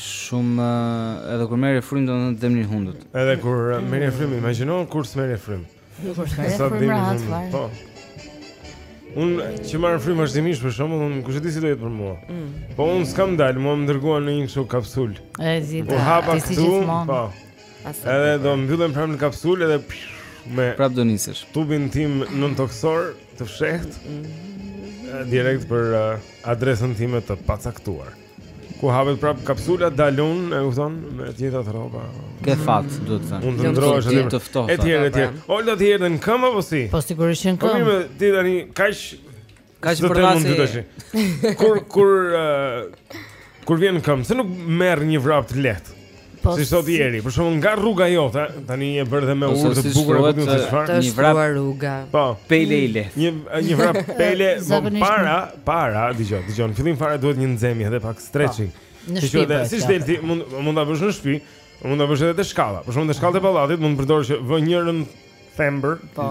Shumë edhe kur merr frymë domethënë dhembin hundët. Edhe kur merr frymë, imagjino kur s'merr frymë. Sa dim unë. Po. Unë që marr frymë vazhdimisht për shembull unë kush e di si do jetë për mua. Mm. Po unë s'kam dalë, mua më dërguan në një kështu kapsul. E zi. Po hapa këtu. Po. Edhe do mbyllem prapë në kapsul edhe më prapë do nisem. Tubin tim nëntokësor të fshehtë. Mm. Direkt për uh, adresën time të pacaktuar. Ku hapet prap kapsula dal unë, e kupton, me të njëjtat rroba. Ke fat, duhet të thënë. Mund të ndrohesh edhe të ftohtë. Etj, etj. Olta ti erdhe në këmbë apo si? Po sigurisht që në po këmbë. Po mirë, ti tani kaq kaq për rasti. Kur kur uh, kur vjen në këmbë, se nuk merr një vrap të lehtë. Po si sot ieri, për shembull nga rruga jote, tani e bërë dhe me urë të bukur apo diçka të çfarë? Një vrap rruga. Po, pele ile. Një një vrap pele më po para, para, dëgjoj, dëgjoj. Në fillim fare duhet një nxemje dhe pak stretching. Po, në shtëpi. Po, si shtëpi ti mund mund ta bësh në shtëpi, mund ta bësh edhe te shkalla. Për shembull te shkallët e pallatit mund të përdorësh vë njërën thembër, po.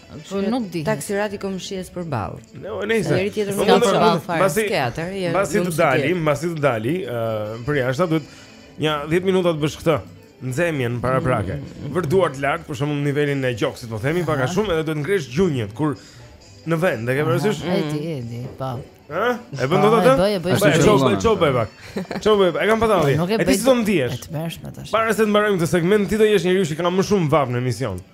Po nuk di. Taksirati komshies përballë. Jo, nejse. Njëri tjetër nuk ka përballë fare. Pasi teatër, ja. Pasi të dalim, pasi të dali, ë, përjashta duhet një 10 minuta të bësh këtë. Nxemjen para mm. prapë. Vër duart lart, për shembull nivelin e gjoksit, po themi pak a shumë, edhe duhet ngresh gjunjët sikur në vend, e ke parasysh? E di, e di, po. Ë? E bën dot atë? Po, e bëj, e bëj. Ço bëj, ço bëj pak. Çopë, e kam patalli. E di si do ndihesh. Para se të mbarojmë këtë segment, ti do jesh njeriu që ka më shumë vapë në emision. Ëh.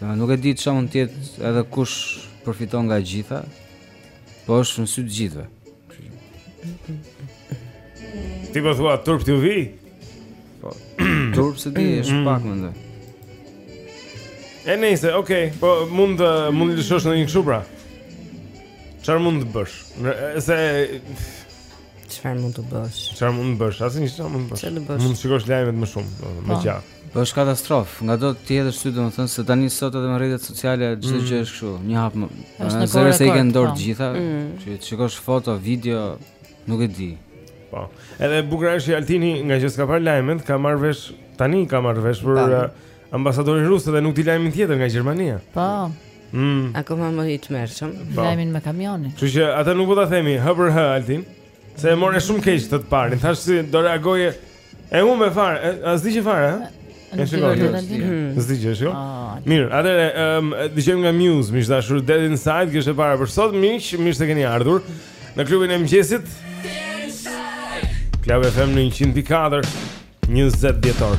Nuk e di çfarë mund të jetë edhe kush përfiton nga e gjitha, po është në sy të gjithëve. Ti po thua turp t'u vijë? Po. Turp se ti është mm. pak mendoj. E nëse, okay, po mund të mund të lëshosh në një kështu pra. Çfarë mund të bësh? Se çfarë mund të bësh? Çfarë mund të bësh? Asnjë çfarë mund të bësh. Mund të shikosh lajmet më shumë, më po. gjatë. Është katastrofë, ngado të hedhësh sytë domethënë se tani sot edhe me rrjetet sociale çdo mm. gjë është kështu, një hap më. Është në kohë se i kanë dorë po. të gjitha. Mm. Që shikosh foto, video, nuk e di. Po. Edhe e bukura është Altini ngaqë s'ka parë lajmet, ka marrë vesh tani ka marrë vesh për uh, ambasadorin rus dhe nuk di lajmin tjetër nga Gjermania. Po. Mm. Akoma më i tmerrshëm. Po. Lajmin me kamionin. Kështu që ata nuk po ta themi hë për hë Altinit. Se e more shumë keq atë të parin, thash si do reagoje e unë me fare, e, a s'di që fare, ha? E shikoj, jo, s'di. S'di që është, jo? Ah, Mirë, atëre, um, dëgjojmë nga Muse, miq dashur, Dead Inside, kjo është e para për sot, miq, mirë se keni ardhur në klubin e mëngjesit. Club FM në 104, 20 dhjetor.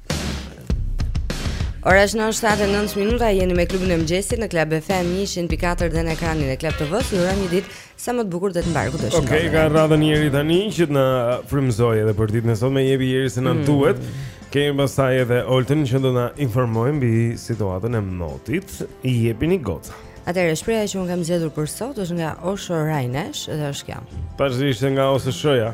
Ora është 9 e 9 minuta, jeni me klubin e mëngjesit në Club FM 100.4 dhe në ekranin e Club TV-së, urojmë një ditë sa më të bukur dhe të mbarë kudo që ndodheni. Oke, okay, ka radhën Jeri tani që të na frymëzojë edhe për ditën e sotme, jepi Jeri se na mm. duhet. Kemi pastaj edhe Olten që të na informojë mbi situatën e motit, jepini goca. Atëherë shprehja që un kam zgjedhur për sot është nga Osho Rajnesh dhe është kjo. Thashë ishte nga Osho Shoja.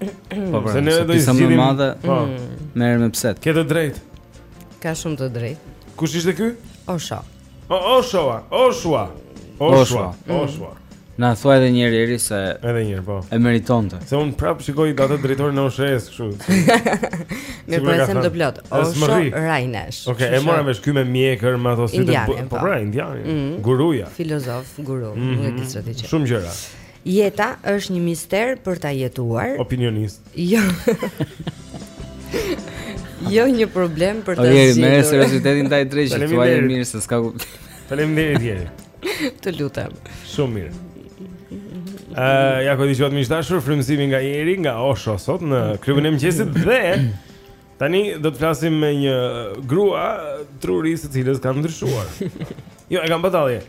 Po pra, se ne do të zgjidhim më madhe. Po. Mm. Merrem me pse. Ke të drejtë. Ka shumë të drejtë. Kush ishte ky? Osho. O Oshoa, Oshua. Oshua, Oshua. Na thua edhe një herë Jeri se edhe një herë po. E meritonte. Se un prap shikoj atë drejtorin e OSHEE-s kështu. Mirë, po sem të plotë. Osho Rajnesh. Okej, e mora vesh ky me mjekër, me ato sytë po, po pra indianin. Mm. Guruja. Filozof, guru, mm-hmm. nuk e di çfarë ti. Shumë gjëra. Jeta është një mister për ta jetuar. Opinionist. Jo. Jo një problem për ta zgjidhur. Ojë, me seriozitetin ndaj drejtë, thuaje mirë se s'ka kuptim. Faleminderit Jeri. Të lutem. Shumë mirë. Ëh, uh, ja ku e dëgjuat miq dashur frymëzimin nga Jeri, nga Osho sot në klubin e mëngjesit dhe tani do të flasim me një grua truri i së cilës ka ndryshuar. Jo, e kam batalje.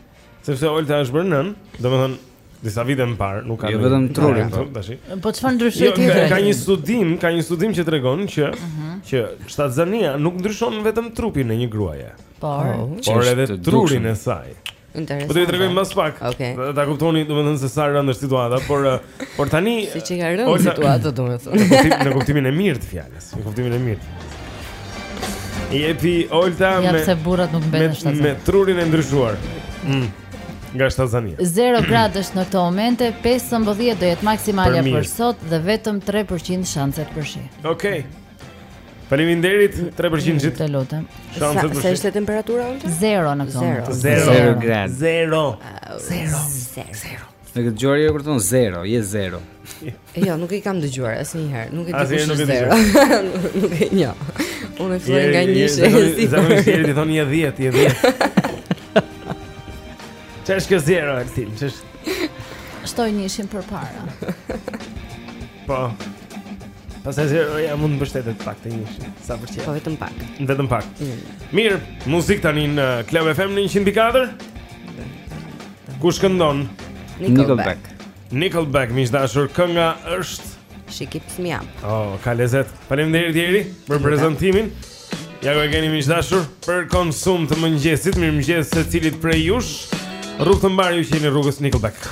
Sepse Olta është bërë nënë, domethënë disa vite më parë, nuk ka. Jo vetëm trurin po. tash. Po çfarë ndryshoi jo, tjetër? Ka një studim, ka një studim që tregon që mhm. që shtatzania nuk ndryshon vetëm trupin e një gruaje. Por, oh, por edhe trurin e saj. Interesant. Po do ta tregojmë pas pak. Okay. Ta kuptoni domethënë se sa e rëndë është situata, por eh, Por tani Si qenka e rëndë Olta... situata domethënë Në kuptim, në kuptimin e mirë të fjalës Në kuptimin e mirë Jepi Olta ja, me pse burrat nuk me, me trurin e ndryshuar mm. Nga shtatzania 0 grad është në këto momente 15 do jetë maksimalja për, për sot Dhe vetëm 3% shanset për shi Okej okay. Faleminderit 3% gjithë. Të lutem. Sa sa ishte temperatura Olta? 0 në këto. 0 grad. 0. 0. 0. Nuk e ke dëgjuar jo kërton zero, je zero. Jo, nuk e kam dëgjuar asnjëherë, nuk e di kush është zero. Nuk e njoh. Unë e filloj nga njëshi. Zakonisht Jeri thon një 10, një 10. Ç'është kjo zero Altin, ç'është. Shtoji njëshin përpara. Po. Pastaj zeroja mund të mbështetet pak te njëshi, sa për çfarë. Po vetëm pak. Vetëm pak. Mm. Mirë, muzikë tani në Club FM 104. Kush këndon? Nickelback. Nickelback, miq dashur, kënga është She keeps me up. Oh, ka lezet. Faleminderit Jeri për prezantimin. Ja ku e keni miq dashur për konsum të mëngjesit, mirëmëngjes secilit prej jush. Rrugë të mbarë ju që jeni rrugës Nickelback.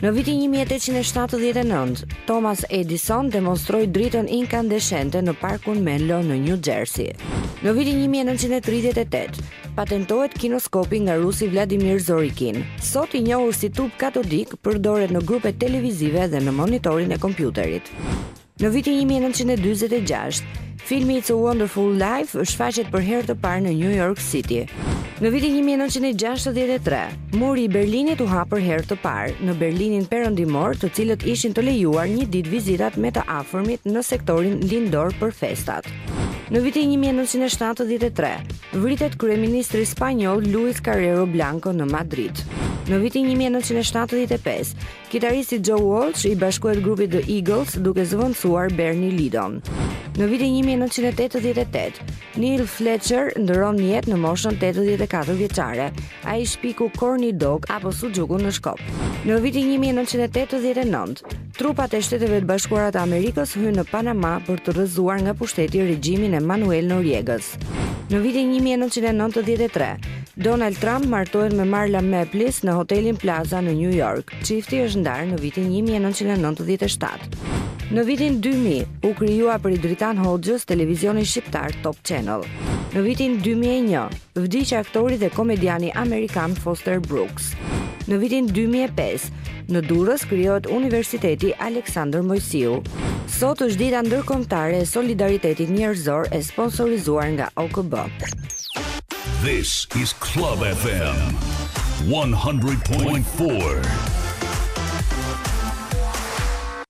Në vitin 1879, Thomas Edison demonstroi dritën inkandeshente në parkun Menlo në New Jersey. Në vitin 1938, patentohet kinoskopi nga rusi Vladimir Zorikin. Sot i njohur si tub katodik, përdoret në grupet televizive dhe në monitorin e kompjuterit. Në vitin një mijë e nëntëqind e dyzet e gjashtë, filmi It's a Wonderful Life shfaqet për herë të parë në New York City. Në vitin 1963, muri i Berlinit u hap për herë të parë në Berlinin Perëndimor, të cilët ishin të lejuar një ditë vizitat me të afërmit në sektorin lindor për festat. Në vitin 1973, vritet kryeministri spanjoll Luis Carrero Blanco në Madrid. Në vitin 1975, Kitaristi Joe Walsh i bashkohet grupit The Eagles duke zëvendësuar Bernie Leadon. Në vitin 1988, Neil Fletcher ndërron jetë në moshën 84 vjeçare. Ai shpiku Corny Dog apo suxhukun në shkop. Në vitin 1989, trupat e Shteteve të Bashkuara të Amerikës hynë në Panama për të rrëzuar nga pushteti regjimin e Manuel Noriegës. Në vitin 1993, Donald Trump martohet me Marla Maples në hotelin Plaza në New York. Çifti është ndarë në vitin 1997. Në vitin 2000, u krijua prej Dritan Hoxhës televizioni shqiptar Top Channel. Në vitin 2001, vdiq aktori dhe komediani amerikan Foster Brooks. Në vitin 2005, Në Durrës krijohet Universiteti Aleksandër Moisiu. Sot është dita ndërkombëtare e solidaritetit njerëzor e sponsorizuar nga OKB. This is Club FM 100.4.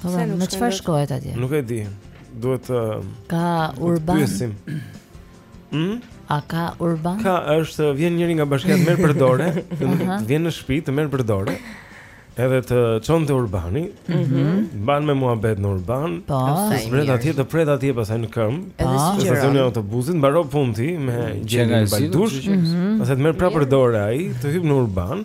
Po, po, në çfarë shkohet atje? Nuk e di. Duhet të Ka urban. Pyesim. Hm? A ka urban? Ka, është, vjen njëri nga bashkia të merr për dore, vjen në shpi të merr për dore. Edhe të çon te urbani, mm -hmm. mban me muhabet në urban, po, të zbret atje të pret atje pastaj në këmbë, po, në stacionin e autobusit, mbaron punë ti me gjelin në Baldushk, mhm. pastaj të merr prapë për dore ai, të hyp në urban.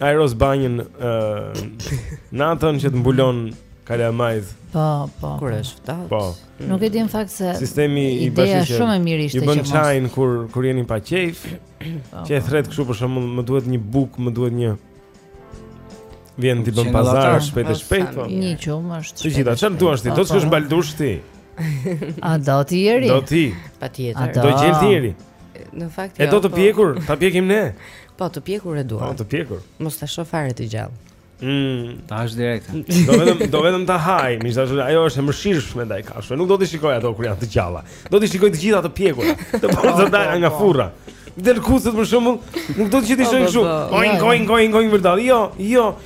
Ajros banjën uh, Natën që të mbulon Kalja majz Po, po Kur është ftohtë Po Nuk e di në fakt se Sistemi i bashkisë shumë e mirë ishte që mos Ju bën çajin kur, kur jeni pa qejf po, Që e po. thërret kështu për shembull Më duhet një bukë, më duhet një Vjen t'i bën pazaret shpejt e shpejt po. Një qumësht Të gjitha, çfarë të duash ti, po, do shkosh Baldushk ti A do t'i jeri? Do t'i Pa tjetër Do gjel ti jeri Në fakt jo. E do jo, të po. pjekur, po... ta pjekim ne. Po, të pjekur e dua. Po, të pjekur. Mos ta shoh fare të gjallë. Mm, ta hash direkt. Do vetëm do vetëm ta haj, me thënë, ajo është e mëshirshme ndaj kafshëve. Nuk do t'i shikojë ato kur janë të gjalla. Do t'i shikojë të gjitha të pjekura, të porsadala nga furra. Derrkucët për shembull, nuk do që t'i shohë kështu. Oin, oin, oin, oin, vërtet. Jo, jo,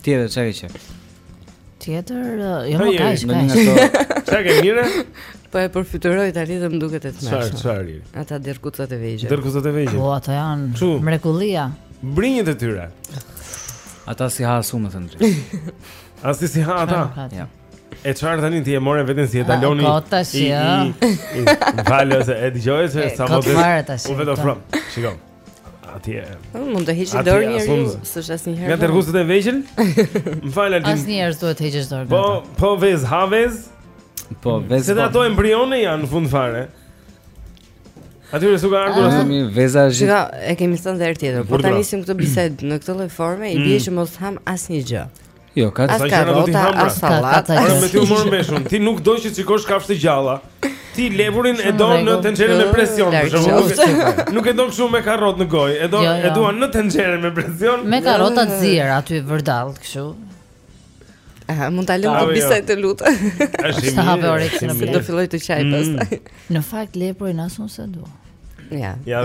Tjetër çka ke qenë? Tjetër, jo më kaq. Në një ato. Çka ke mirë? Po e përfytyroj tani dhe më duket e tmerrshme. Çfarë, çfarë? Ata derrkucat e vegjël. Derrkucat e vegjël. Po ato janë mrekullia. Brinjët e tyre. Ata s'i ha, atë u më thënë drejt. As s'i ha ata. Ja. E çfarë tani ti e more veten si etalon? Po tash ja. Valës e dëgjoj se sa më. Po vetëm from. Shikoj. Atje. Mund të heqë dorë një herë, s'është asnjëherë. Nga derrkucët e vegjël? M'fal Altin. Asnjëherë s'do të heqësh dorë. Po, po vezë, ha vezë. Po vezë. Se po. ato embrione janë në fund fare. Atyre s'u ka ardhur ashtu mi veza është. Ja, e kemi thënë edhe herë tjetër. Po ta nisim këtë bisedë në këtë lloj forme, i bie mm. që mos hamë asnjë gjë. Jo, ka ca gjëra do të hamë pra. As sallatë. Ora me ty u mor meshun. Ti nuk do që të shikosh kafshë të gjalla. Ti lepurin e don në tenxhere me presion, për shembull. Nuk e don kështu me karrotë në gojë, e don jo, e jo. duan në tenxhere me presion. Me karrota të ziera aty vërdall kështu. Aha, mund ta lëmë të jo. bisedë të lutem. Është sa hape orë që nuk do filloj të qaj mm. pastaj. Në fakt lepurin as unë s'e dua. Ja. Ja,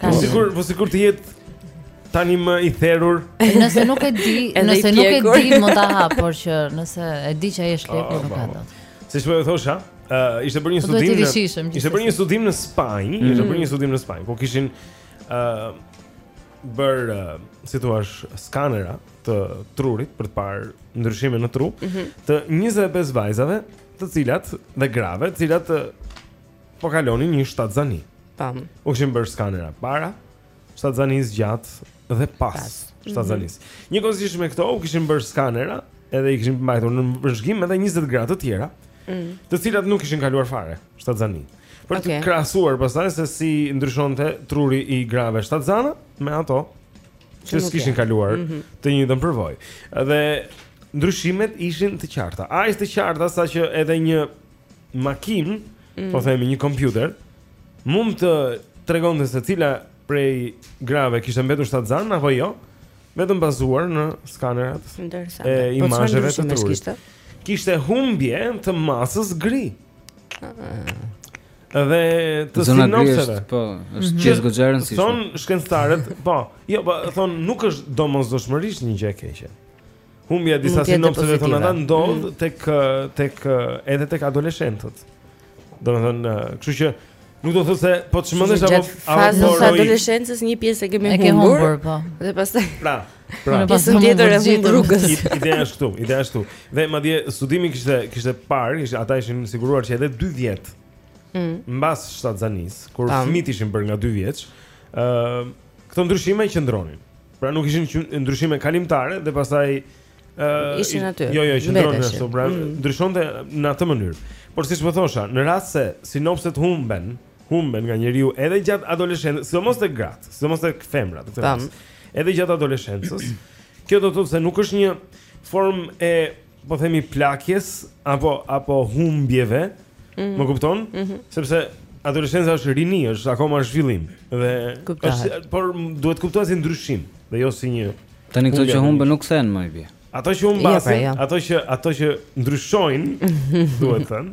Po sikur, po sikur të jetë tani më i therur. Nëse nuk e di, nëse nuk e di, mund ta ha, por që nëse e di që ai është ah, lepur nuk e ha dot. Siç po ju thosha, ë uh, ishte bërë një po studim. Në, ishte bërë një studim në Spanjë, mm -hmm. ishte bërë një studim në Spanjë, ku kishin ë uh, bërë uh, si t'thuash skanera të trurit për të parë ndryshime në tru mm -hmm. të 25 vajzave, të cilat dhe grave, të cilat uh, Po kalonin një shtatzani. Tam. Po. U kishin bërë skanera para, shtatzanisë gjatë dhe pas, pas. Mhm. shtatzanisë. Mm -hmm. Njëkohësisht me këto u kishin bërë skanera, edhe i kishin mbajtur në vëzhgim edhe 20 gra të tjera, mm. të cilat nuk kishin kaluar fare shtatzani. Për okay. të krahasuar pastaj se si ndryshonte truri i grave shtatzana me ato që s'kishin kaluar mm -hmm. të njëjtën përvojë. Dhe ndryshimet ishin të qarta. Aq të qarta sa që edhe një makinë, mm. po themi një kompjuter, mund të tregonte se cila prej grave kishte mbetur shtatzanë apo jo, vetëm bazuar në skanerat apo imazhet të trurit. Kishte humbje të masës gri. Dhe të sinapseve. Po, është mhm. çes goxherën si. Thonë shkencëtarët, po, jo, po thonë nuk është domosdoshmërisht një gjë e keqe. Humbja e disa sinapseve thonë ata ndodh mm. tek tek edhe tek adoleshentët. Domethënë, kështu që Nuk do të thotë se po të çmendesh apo fazën e adoleshencës një pjesë e kemi humbur. E kemi humbur po. Dhe pastaj. Pra, pra. Në pjesën tjetër e humbëm rrugës. Ideja është këtu, ideja është këtu. Dhe madje studimi kishte kishte parë, ishte ata ishin siguruar që edhe 2 vjet. Mm. Mbas shtatzanisë, kur fëmijët ishin bërë nga 2 vjeç, ë këto ndryshime qëndronin. Pra nuk ishin ndryshime kalimtare dhe pastaj ë uh, ishin aty. Jo, jo, qëndronin ashtu, pra mm. ndryshonte në atë mënyrë. Por siç po thosha, në rast se sinapset humben, humben nga njeriu edhe gjatë adoleshencës, sidomos te gratë, sidomos te femrat, të them. Edhe gjatë adoleshencës, kjo do të thotë se nuk është një formë e po themi plakjes apo apo humbjeve, mm -hmm. më kupton? Mm -hmm. Sepse adoleshenca është rini, është akoma në zhvillim dhe është por duhet kuptuar si ndryshim dhe jo si një Tani këto që humbën nuk kthehen më i bie. Ato që humbasin, ja, pra, ja. Jo. ato që ato që ndryshojnë, duhet thënë.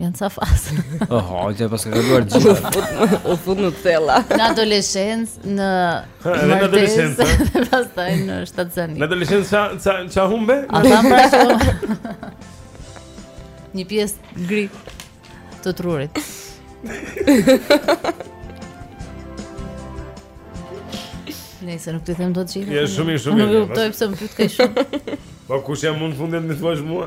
Janë ca faza. Oh, ti paska kaluar gjithë. U fut në të thella. Në adoleshencë, në në adoleshencë, pastaj në shtatzëni. Në adoleshencë ça ça ça humbe? Ata pra Një pjesë gri të trurit. Nëse nuk të them dot gjithë. Je shumë i shumë. Nuk e kuptoj pse më pyet kaq shumë. Po kush jam unë fundja më thuash mua?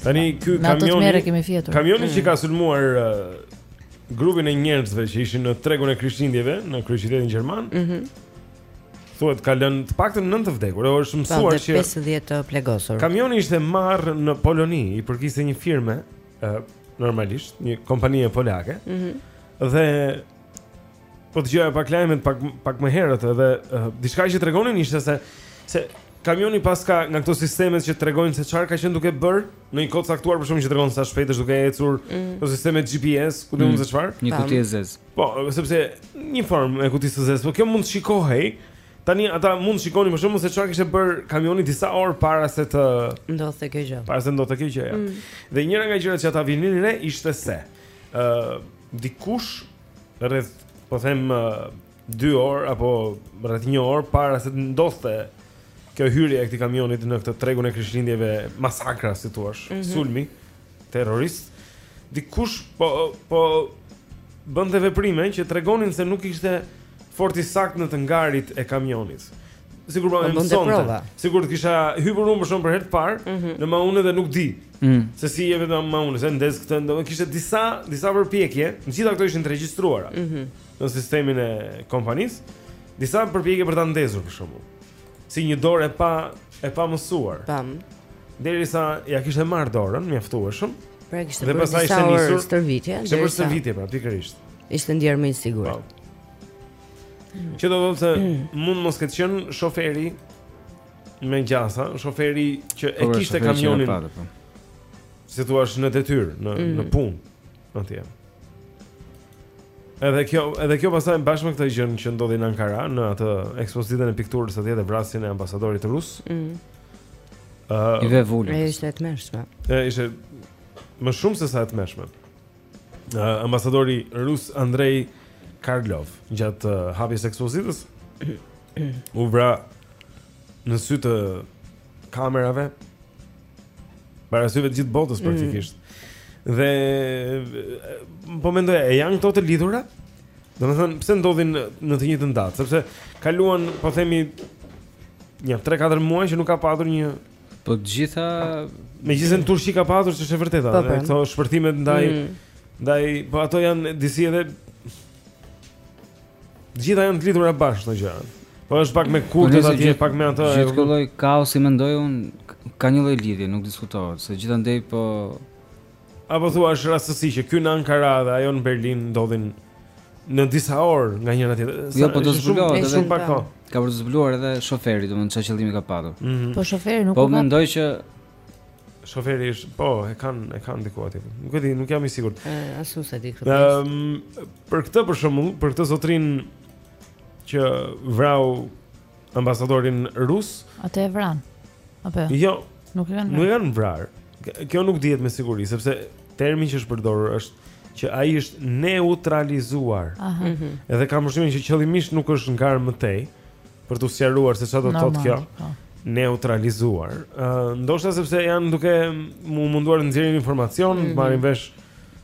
Tani ky kamioni kamioni që ka sulmuar grupin e njerëzve që ishin në tregun e Krishtlindjeve në kryeqytetin gjerman. Mhm. Mm thuhet ka lënë të paktën 9 të vdekur, apo është mësuar që 50 të plagosur. Kamioni ishte marrë në Poloni, i përkiste një firme, ë normalisht, një kompanie polake. Mhm. Mm dhe Po dëgjoja pak lajmet pak pak më herët edhe uh, diçka që tregonin ishte se se kamioni paska nga këto sistemet që tregojnë se çfarë ka qenë duke bër në një kohë caktuar për shkak që tregon sa shpejt është duke ecur mm. në sisteme GPS, ku diun mm. se çfarë? Një kuti e zezë. Po, sepse një formë e kutisë së zezë, por kjo mund të shikohej. Tani ata mund të shikonin për shembull se çfarë kishte bër kamioni disa orë para se të ndodhte kjo gjë. Para se ndodhte kjo gjë. Ja. Mm. Dhe njëra nga gjërat që ata vinin re ishte se ë uh, dikush rreth po them 2 orë apo rreth 1 orë para se të ndodhte kjo hyrje e këtij kamionit në këtë tregun e Krishtlindjeve masakra si thua, mm -hmm. sulmi terrorist. Dikush po po bënte veprime që tregonin se nuk ishte fort i saktë në të ngarit e kamionit. Sikur po mësonte. Sikur të kisha hyrë unë për shembull për herë të parë, mm -hmm. në maunë dhe nuk di. Mm. Se si je vetëm në maunë, se ndez këtë, kishte disa disa përpjekje, të gjitha këto ishin të regjistruara. Mm -hmm. Në sistemin e kompanisë, disa përpjekje për ta ndezur për shembull. Si një dorë e pa e pa mësuar. Pam. Derisa ja kishte marr dorën mjaftueshëm. Pra kishte bërë disa ishte nisur stërvitje, derisa. Ishte bërë stërvitje pra pikërisht. Ishte ndier më i sigurt. Po. Që do të thotë se mm. mund mos ketë qenë shoferi me gjasa, shoferi që e po, kishte kamionin. Po. Si thua në detyrë, në mm. në punë. Atje. Edhe kjo, edhe kjo pastaj bashkë me këtë gjën që ndodhi në Ankara, në atë ekspozitën e pikturës atje dhe vrasjen e ambasadorit rus. Ëh. Mm. Uh, I ve vulën. Ajo ishte e tmerrshme. Ajo ishte më shumë se sa e tmerrshme. uh, ambasadori rus Andrei Karlov gjatë uh, hapjes së ekspozitës u vra në sy të kamerave para syve të gjithë botës mm. praktikisht. Mm. Dhe po mendoja, a janë këto të lidhura? Domethënë, pse ndodhin në të njëjtën datë? Sepse kaluan, po themi, një 3-4 muaj që nuk ka patur një Po të gjitha Megjithëse në Turqi ka patur që është e vërteta, po, po. këto shpërthime ndaj mm. ndaj po ato janë disi edhe të gjitha janë të lidhura bashkë këto gjëra. Po është pak me po, kurdët atje pak me ato. Gjithë ky lloj kaosi mendoj unë ka një lloj lidhje, nuk diskutohet, se gjithandej po Apo thua është rastësi që ky në Ankara dhe ajo në Berlin ndodhin në disa orë nga njëra tjetra. Jo, po do të zbulohet edhe shumë pak kohë. Ka për t'u zbuluar edhe shoferi, domethënë çfarë qëllimi ka patur. Mm -hmm. Po shoferi nuk po u kap. Po mendoj që shoferi është, po e kanë e kanë diku aty. Nuk e di, nuk jam i sigurt. Ëh, as nuk e di këtë. Ëm, ehm, për këtë për shembull, për këtë zotërinë që vrau ambasadorin rus. Atë e vranë. Apo jo? Jo. Nuk e kanë. Nuk e kanë vrarë. Kjo nuk dihet me siguri sepse termi që është përdorur është që ai është neutralizuar. Aha. Mm -hmm. Edhe kam përshtypjen që qëllimisht nuk është ngarë më tej për të sqaruar se çfarë do të thotë kjo. Po. Neutralizuar. Ë, uh, ndoshta sepse janë duke u munduar të nxjerrin informacion, mm -hmm. marrin vesh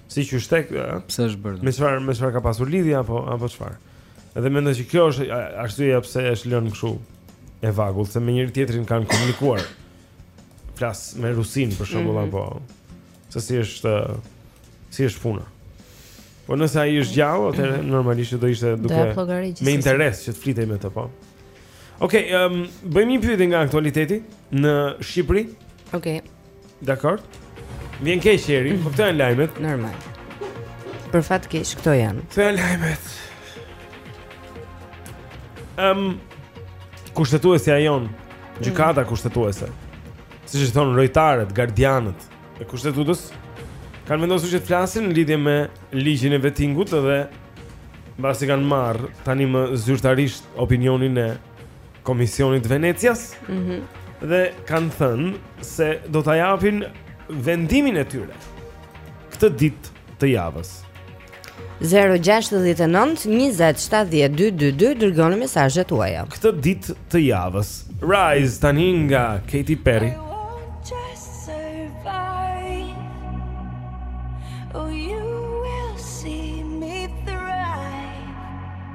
si qysh tek, pse është bërë? Me çfarë, me çfarë ka pasur lidhje apo apo çfarë? Edhe mendoj se kjo është arsyeja pse është lënë kështu e vagull, se me njëri-tjetrin kanë komunikuar. Flas me Rusinë për shembull mm -hmm. apo se si është si është puna. Po nëse ai është gjallë, atëherë mm -hmm. normalisht do ishte dhe me interes që të flitej me të, po. Okej, okay, um, bëjmë një pyetje nga aktualiteti në Shqipëri. Okej. Okay. Dakord. Vjen keq Eri, po këto janë lajmet. Normal. Për fat të keq këto janë. Këto janë lajmet. Ehm um, kushtetuesja jonë, gjykata mm. kushtetuese. Siç i thonë rojtarët, gardianët e kushtetutës kanë vendosur që të flasin në lidhje me ligjin e vetingut dhe mbasi kanë marrë tani më zyrtarisht opinionin e Komisionit të Venecias. Mhm. Mm dhe kanë thënë se do ta japin vendimin e tyre këtë ditë të javës. 069 20 70 222 dërgoni mesazhet tuaja këtë ditë të javës Rise tani nga Katy Perry I won't just survive Oh you will see me thrive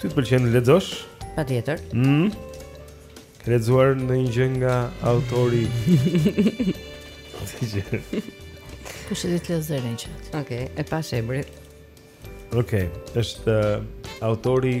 Ti të pëlqen të lexosh? Patjetër. Mhm. Ke lexuar ndonjë gjë nga autori. Kush e di të lexojë në chat? Okej, e pa shebrit. Okej, është uh, autori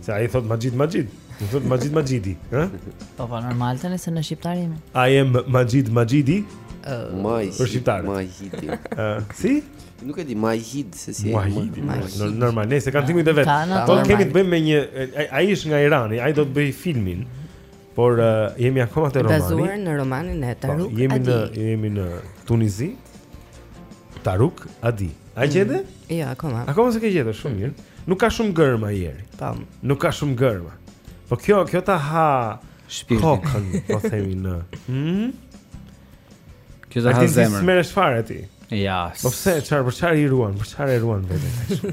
Se ai thot Majid Majid. Nuk thot Majid Majidi, ha? Po po normal tani se ne shqiptarë jemi. I am Majid Majidi. Maj. Për shqiptar. Majidi. Ëh, si? Nuk e di Majid se si. Majid. Normal, se kanë timin e vet. Po kemi të bëjmë me një ai është nga Irani, ai do të bëj filmin. Por uh, jemi akoma te romani. Bazuar në romanin e po, Taruk Adi. Jemi në jemi në Tunizi. Taruk Adi. E mm. gjete? Jo, akoma. Akoma s'e ke gjetur, shumë mm. mirë. Nuk ka shumë gërma ky emri. Po. Nuk ka shumë gërma. Po kjo, kjo ta ha shpirtin. Kokën, po themi ne. Mhm. Kjo ta ha zemrën. Ti s'merresh fare ti. Ja. Po pse, çfarë për çfarë i ruan? Për çfarë e ruan vetë?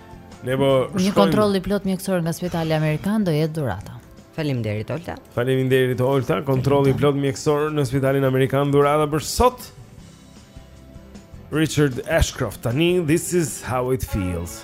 Ne po shkojmë. Një kontroll i plotë mjekësor nga Spitali Amerikan do jetë dhurata. Faleminderit Olta. Faleminderit Olta, kontrolli i plotë mjekësor në Spitalin Amerikan dhurata për sot. Richard Ashcroft tani this is how it feels.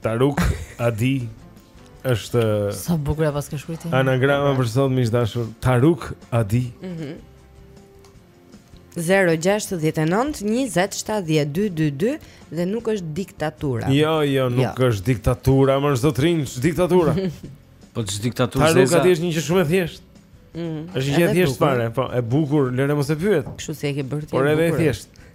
Taruk Adi është Sa bukur e paske shkruar ti. Anagrama për sot miq të dashur Taruk Adi. Mhm. Mm 069 20 70 222 dhe nuk është diktatura. Jo, jo, nuk jo. është diktatura, më është zotrin, është diktatura. po ç'është diktatura? Taruk Adi është një gjë shumë e thjeshtë. Mhm. Mm është një gjë e thjeshtë fare, po e bukur, lëre mos e pyet. Kështu si e ke bërë ti. Por edhe e thjeshtë.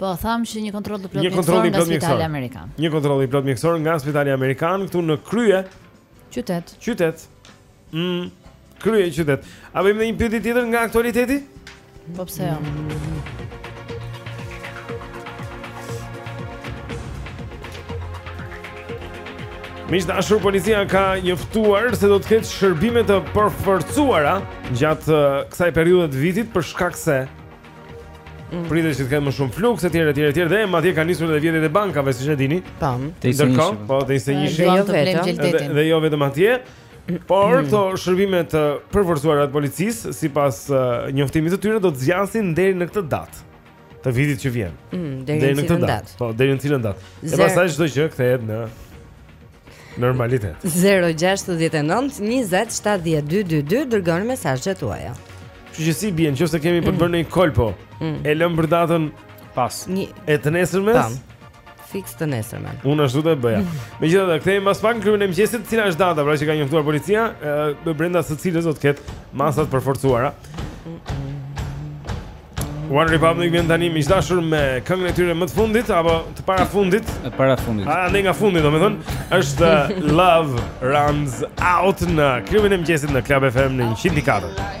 Po thamë që një kontroll të plotë mjekësor nga Spitali Amerikan. Një kontroll i plotë mjekësor nga Spitali Amerikan këtu në kryeqytet. Qytet. Mm, kryeqytet. A bëjmë një pyetje tjetër nga aktualiteti? Po pse jo? Miq të dashur policia ka njoftuar se do të ketë shërbime të përforcuara gjatë uh, kësaj periudhe të vitit për shkak se Mm. Pritet që të ketë më shumë fluks etj etj etj dhe madje kanë nisur edhe vjedhjet e bankave siç e dini. Tam. Ndërkohë, po të ishte një shkak të blem gjeltetin. Dhe jo vetëm atje. Por këto shërbime të përforcuara të policisë, sipas uh, njoftimit të tyre do të zgjasin deri në këtë datë të vitit që vjen. Mm, deri në këtë datë. Po, deri në cilën datë. E pastaj çdo gjë kthehet në Normalitet. 069 20 7222 dërgoni mesazhet tuaja. Kështu që si bie në qoftë se kemi për të bërë një kolpo, mm. e lëmë për datën pas. E të nesërmes? Tam. Fiks të nesërmen. Unë ashtu do e bëja. Mm. Megjithatë, kthehemi mbas pak në klubin e mëngjesit, cila është data pra që ka njoftuar policia, e, brenda së cilës do të ketë masa të përforcuara. Mm -mm. One Republic vjen tani miq të dashur me këngën e tyre më të fundit apo të para fundit? E para fundit. Andej nga fundi domethën është Love Runs Out në klubin e mëngjesit në Club FM në 104.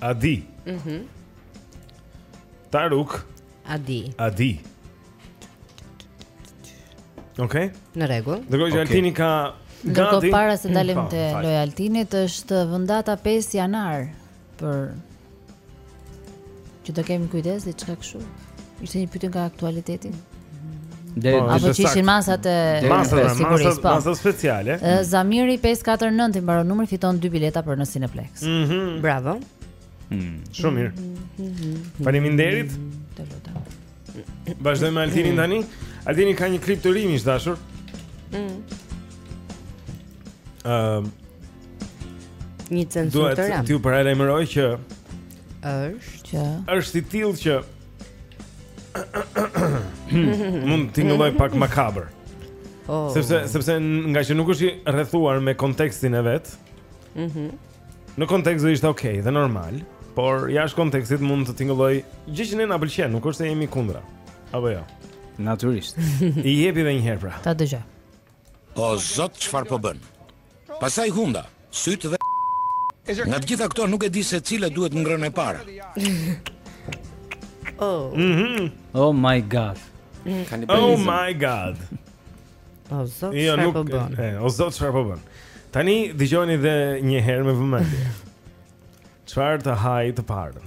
Adi. Mhm. Mm Taruk. Adi. Adi. Okej. Okay. Në rregull. Ndërkohë okay. Altini ka gati. para se dalim mm, te loja e Altinit është vënë data 5 janar pra që do kemi kujdes diçka kështu. Ishte një pyetje nga aktualiteti. Dhe po, apo që ishin masat e sigurisë, masat, po. masat speciale. Zamiri 549 i mbaron numri fiton dy bileta për në Cineplex. Mhm. Mm Bravo. Mm. Shumë mirë. Mm -hmm. Faleminderit. Të lutem. Vazhdojmë me Altinin tani. Altini ka një klip të ri miq të dashur. Mhm. Ëm. Um, një censurë të rëndë. Duhet t'ju paralajmëroj që Është që është i tillë që mund të tingëllojë pak makabër. Oh. Sepse sepse ngaqë nuk është i rrethuar me kontekstin e vet. Mhm. Mm në kontekst do ishte okay dhe normal, por jashtë kontekstit mund të tingëllojë gjë që ne na pëlqen, nuk është se jemi kundra. Apo jo. Ja. Natyrisht. Jepi edhe një herë pra. Ta dëgjoj. O zot çfarë po bën. Pastaj hunda, sytë dhe Nga të gjitha këto nuk e di se cila duhet ngrënë e para. Oh. Mhm. Oh my god. Oh my god. O zot jo, çfarë po bën. O zot çfarë po bën. Tani dëgjoni dhe një herë me vëmendje. Çfarë të haj të parën?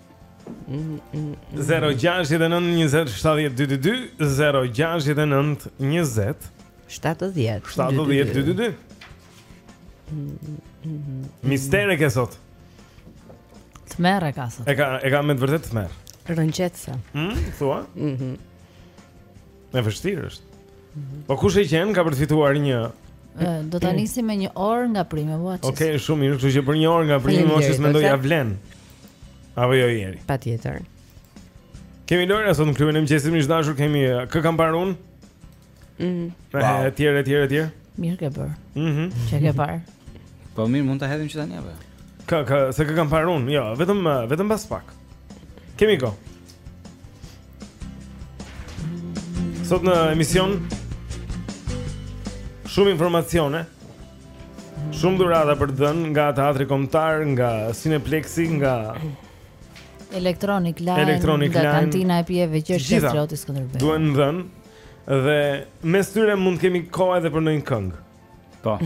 0-6-9-20-7-12-2 Mistere ke sot Tmerr e ka sot E ka me të vërtetë tmerr Rrëqethëse Hm, thua? Mhm E vështirë është. Mhm. Po kush e gjen ka për të fituar një Do ta nisim me një orë nga Prime Watches. Okej, okay, shumë mirë, kështu që për një orë nga Prime Watches mendoj ja vlen. Apo jo Jeri. Patjetër. Kemi lojë sot në klubin e mëngjesit miq të dashur, kemi kë kam parë unë? Mhm. Wow. Etj, etj, etj. Mirë ke bërë. Mhm. Çe ke parë? Po mirë, mund ta hedhim që tani apo? Kë, kë, se kë kam parë unë? Jo, vetëm vetëm pas pak. Kemi kohë. Sot në emision shumë informacione, shumë dhurata për të dhënë nga Teatri Kombëtar, nga Cineplexi, nga Electronic Line, Electronic Line, kantina e pijeve që është Gjergj Kastrioti Skënderbeu. Duhen dhënë dhe mes tyre mund të kemi kohë edhe për ndonjë këngë. Po.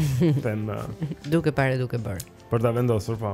Them uh, duke parë duke bërë. Për ta vendosur po.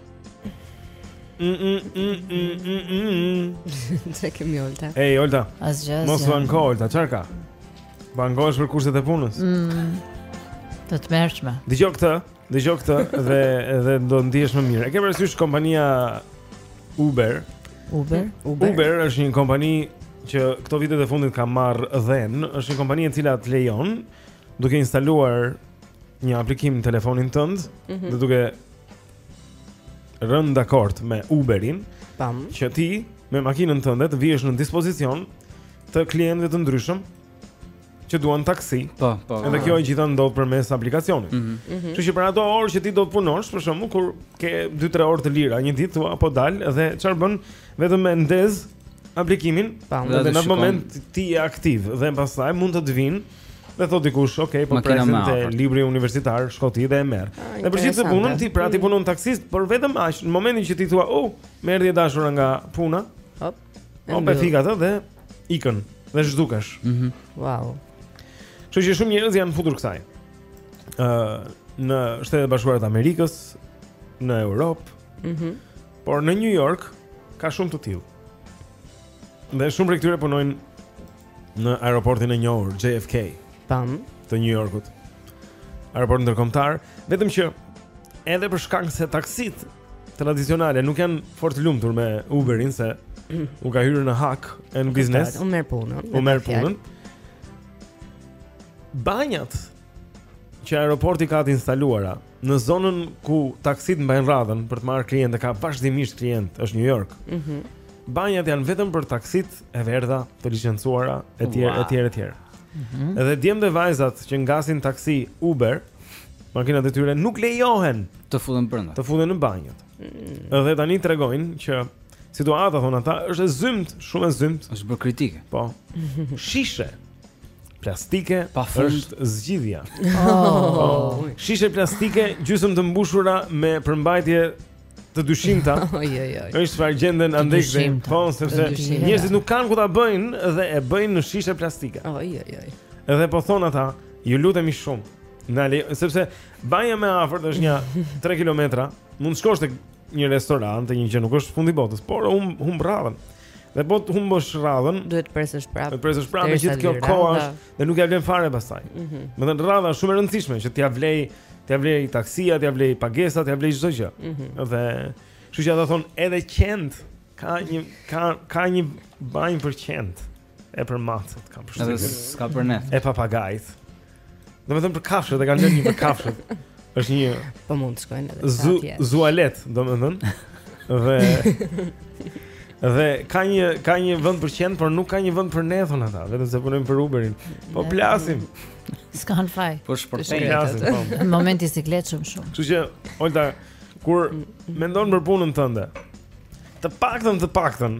Mm, mm, mm, mm, mm, mm. Të kemi Olta Ej, Olta Asgjë, jo. Mos u anko, Olta, çar ka? Ankohesh për kushtet e punës mm. Të tmerrshme Dëgjo këtë, dëgjo këtë dhe, dhe do ndihesh më mirë E ke parasysh kompaninë Uber Uber? Uber Uber është një kompani që këto vitet e fundit ka marrë dhenë është një kompani e cila të lejon duke instaluar një aplikim në telefonin tënd mm -hmm. dhe duke rënë dakord me Uberin, tam, që ti me makinën tënde të vihesh në dispozicion të klientëve të ndryshëm që duan taksi. Po, po. po. Edhe kjo e gjitha ndodh përmes aplikacionit. Mhm. Mm mhm. Kështu që për ato orë që ti do të punosh, për shembull, kur ke 2-3 orë të lira një ditë, thua po dal dhe çfarë bën vetëm me ndez aplikimin, dhe në atë moment ti je aktiv dhe pastaj mund të të vijnë Dhe thotë dikush, ok, po pres te libri universitar, shko ti dhe e merr. Ah, dhe për gjithë këtë punën ti? Pra ti mm. punon taksist, por vetëm aq në momentin që ti thua, "Oh, më erdhi e dashur nga puna." Hop. Po e fik atë dhe ikën dhe zhdukesh. Mhm. Mm wow. Kështu që shumë njerëz janë futur kësaj. Ë uh, në Shtetet e Bashkuara të Amerikës, në Europë. Mhm. Mm por në New York ka shumë të tillë. Dhe shumë prej këtyre punojnë në aeroportin e njohur JFK. Tam të New Yorkut. Aeroport ndërkombëtar, vetëm që edhe për shkak se taksitë tradicionale nuk janë fort të lumtur me Uberin se u ka hyrë në hak e në biznes. U merr punën. U merr punën. Banjat që aeroporti ka të instaluara në zonën ku taksitë mbajnë radhën për të marrë klientë, ka vazhdimisht klientë, është New York. Mhm. Mm Banjat janë vetëm për taksitë e verdha, të licencuara etj etj etj. Mhm. Edhe djemtë dhe vajzat që ngasin taksi Uber, makinat e tyre nuk lejohen të futen brenda. Të futen në banjë. Dhe tani tregojnë që situata, thonë ata, është e zymtë, shumë e zymtë. është bërë kritike. Po, shishe, plastike, pa fund është zgjidhja. Oh. Shishe plastike, gjysëm të mbushura me përmbajtje të dyshimta. Është çfarë gjenden andej këtu. Po, sepse njerëzit nuk kanë ku ta bëjnë dhe e bëjnë në shishe plastike. Oj oj oj. Edhe po thonë ata, ju lutemi shumë. Na lini, sepse Banja më e afërt është një 3 kilometra, mund të shkosh tek një restorant, tek një gjë nuk është fundi i botës, por humb humb rradhën. Dhe po të humbësh rradhën, duhet të presësh prapë. Të presësh prapë me gjithë kjo kohë është dhe nuk ja vlen fare pastaj. Mm -hmm. Domethënë rradha është shumë e rëndësishme që t'ia vlej, t'ia vlej taksia, t'ia vlej pagesa, t'ia vlej çdo gjë. Mm -hmm. Dhe kështu që ata thonë edhe qentë ka një ka ka një banjë për qentë. E për macet kam përshtypjen. Edhe s'ka për ne. E papagajt. Domethënë për kafshët, e kanë lënë një për kafshët. Është një Po mund të shkojnë edhe zu, atje. Zualet, domethënë. Dhe Dhe ka një ka një vend për qentë, por nuk ka një vend për ne thonë ata, vetëm se punojmë për Uberin. Po plasim. S'kanë faj. Po shpërthej plasim. Po. Moment i sikletshëm shumë. Kështu që Olta kur mendon për punën tënde, të paktën të paktën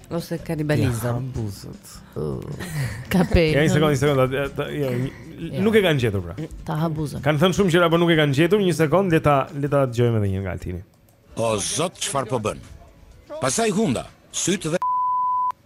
Ose kanibalizëm. Ja, buzët. Ka pejë. Ja, një sekundë, një sekundë. Ja, ja. Nuk e kanë gjetur pra. Ta ha buzën. Kanë thënë shumë gjëra, por nuk e kanë gjetur. Një sekondë, le ta le ta dëgjojmë edhe një nga Altini. O zot, çfarë po bën? Pastaj hunda, sytë dhe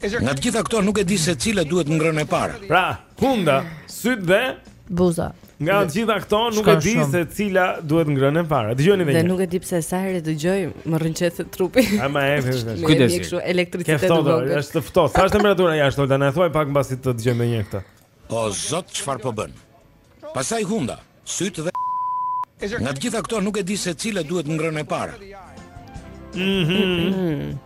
Nga të gjitha këto nuk e di se cila duhet ngrënë e para. Pra, hunda, sytë dhe buza. Nga të gjitha këto nuk e di se cila duhet ngrënë e para. Dëgjoni vetë. Dhe nuk e di pse sa herë e dëgjoj më rrëqethet trupi. A më e vjen tash. Kujdes. Kështu elektricitet do të bëj. Është ftohtë. Sa është temperatura jashtë? Do na thuaj pak mbasi të dëgjojmë një këtë. O zot çfarë po bën? Pastaj hunda, sytë dhe Nga të gjitha këto nuk e di se cila duhet ngrënë e para. Mhm. Mm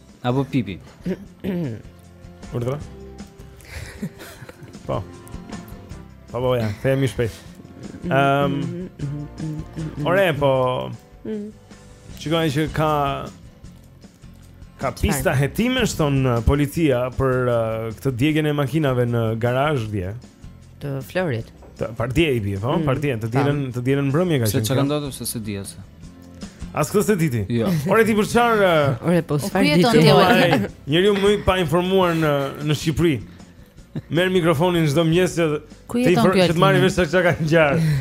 Apo pipi. Urdhra. Po. Po po ja themi shpejt. Ehm. Um, Ore po. Shikoj që ka ka pista hetimesh thotë policia për uh, këtë djegien e makinave në garazh dje. të Florit. Të partia i bie, po, mm. partia të dielën, të dielën mbrëmje ka qenë. Se ç'ka ndodhur se s'e di as. As këtë s'e di ti. Jo. Ore ti për çfarë? Eh, Ore po çfarë di ti? Njeriu më i painformuar në në Shqipëri. Merr mikrofonin çdo mëngjes që ti për të marrë vesh se çka ka ngjarë.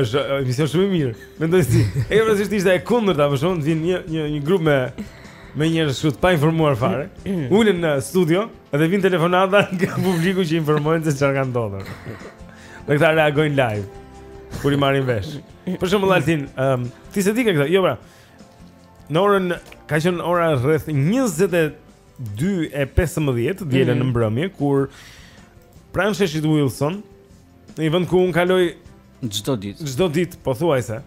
Është emision shumë i mirë. Mendoj si. E jo rëndësishtë ishte e kundërta, për shembull vjen një një një grup me me njerëz shumë të painformuar fare. Ulen në studio, Edhe vijnë telefonata nga publiku që informojnë se çfarë ka ndodhur. Dhe këta reagojnë live. Kur i marrin vesh. Për shembull Altin, ëm, um, ti s'e di këtë? Jo, pra. Në orën ka qenë ora rreth 22 e 15 të dielën mm -hmm. në mbrëmje kur pranë sheshit Wilson, në një vend ku unë kaloj Çdo ditë. Çdo ditë, pothuajse.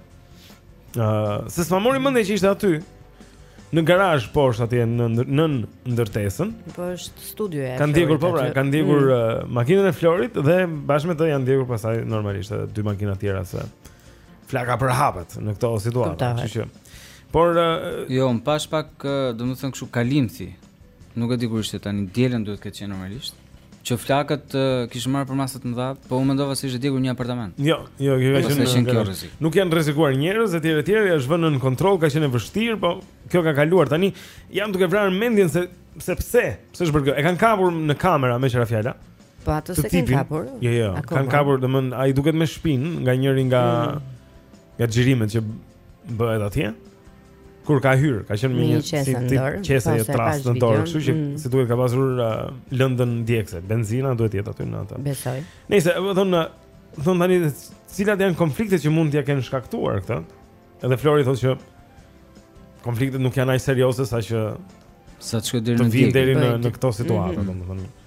Ëh, uh, se s'ma mori mendja që ishte aty në garazh poshtë atje nën ndërtesën. Po është studioja. Kanë djegur po, pra, kanë djegur mm. uh, makinën e Florit dhe bashkë me të janë djegur pastaj normalisht edhe dy makina të tjera se flaka përhapet në këtë situatë, kështu që. Por uh, jo, unë pashë pak, uh, domethënë kështu kalimthi. Nuk e di kur ishte tani, dielën duhet të ketë qenë normalisht. Që flakët uh, kishin marrë përmasa të mëdha, po unë mendova se ishte djegur një apartament. Jo, jo, kjo ka qenë në qenë kjo rrezik. Nuk janë rrezikuar njerëz etj etj, është vënë nën kontroll, ka qenë e vështirë, po kjo ka kaluar tani. Jam duke vrarë mendjen se se pse, pse është bërë kjo. E kanë kapur në kamera meqë ra fjala? Po ato s'e kanë kapur. Jo, jo, kanë kapur, domthon ai duket me shpinë nga njëri nga mm. nga xhirimet që bëhet atje. Kur ka hyrë, ka qenë me një si tip qese e trastë në dorë, kështu që mm. si duket ka pasur uh, lëndën djegëse, benzina duhet jetë aty në atë. Besoj. Nëse, më thon, më thon tani cilat janë konfliktet që mund t'ia kenë shkaktuar këtë? Edhe Flori thotë që konfliktet nuk janë aq serioze sa që sa të shkojë deri në deri në në këto situata, mhm. domethënë.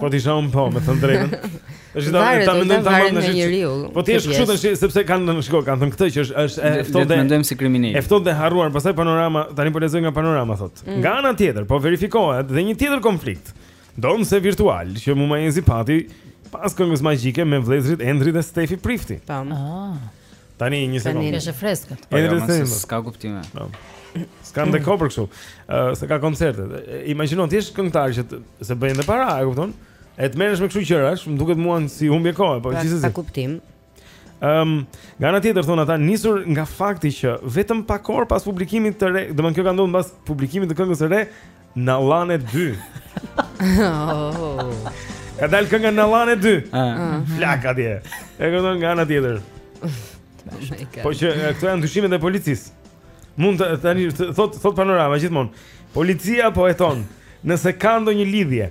Po ti jam po me të drejtën. Është ta ta mendoj tamam njeriu. Po ti je kështu tash sepse kanë në shkollë kanë thënë këtë që është është e ftohtë. Ne mendojmë si kriminal. E ftohtë dhe harruar, pastaj Panorama tani po lexoj nga Panorama thotë. Mm. Nga ana tjetër po verifikohet dhe një tjetër konflikt. Ndonëse virtual që Mumajesi pati pas Këngës Magjike me vëllezërit Endri dhe Stefi Prifti. Tam. Ah. Tani një sekondë. Tani është freskët. Po, jo, mos s'ka kuptim. Po. S'kanë kohë për kështu. Ë, uh, se ka koncerte. Imagjino të jesh këngëtar që se bëjnë edhe para, e kupton? E të merresh me kështu gjërash, më duket mua si humbje kohe, po pra, gjithsesi. Ka kuptim. Ëm, um, nga ana tjetër thon ata nisur nga fakti që vetëm pak orë pas publikimit të re, domethënë kjo ka ndodhur pas publikimit të këngës së re, Nallane dy Ka dalë kënga Nallane dy Flakë atje E kupton nga ana tjetër Po që këto janë dyshimet e policisë Mund të tani Thotë, thotë Panorama gjithmonë Policia po heton Nëse ka ndonjë lidhje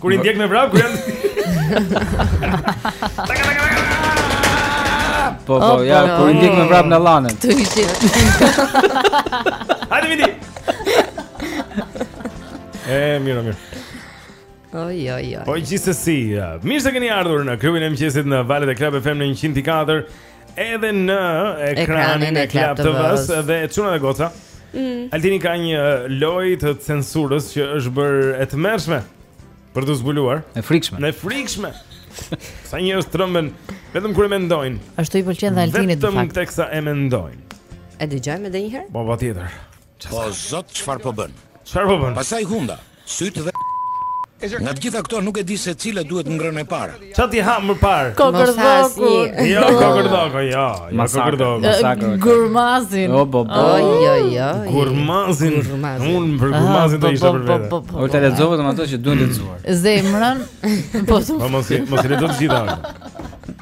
Kur i ndjek me vrap, kur janë Po, po, ja, kur i ndjek me vrap në lanën Të vishit Hajde, vidi E, mirë, mirë Oj, oj, oj Po, gjithë si Mirë se keni ardhur në klubin e mëngjesit në valët e Club FM në 104 Edhe në ekranin e Club TV-s dhe çuna e goca. Mm. Altini ka një uh, lojë të censurës që është bërë e tmerrshme për t'u zbuluar. E frikshme. E frikshme. Sa njerëz tremben vetëm kur e mendojnë. Ashtu i pëlqen dhe Altinit në fakt. Vetëm teksa e mendojnë. E dëgjojmë edhe një herë? Po patjetër. O zot çfarë po bën? Çfarë po bën? Pastaj hunda, sytë dhe Nga të gjitha këto nuk e di se cila duhet ngrënë e para. Ça t'i ha më parë? Kokërdhoku. Jo, kokërdhoku, jo. Jo kokërdhoku. Gurmazin. Jo, po, po. Jo, jo, jo. Gurmazin. Unë për gurmazin do isha për vetë. O të lexova vetëm ato që duhen lexuar. Zemrën. Po. Po mos mos i lexo të gjitha.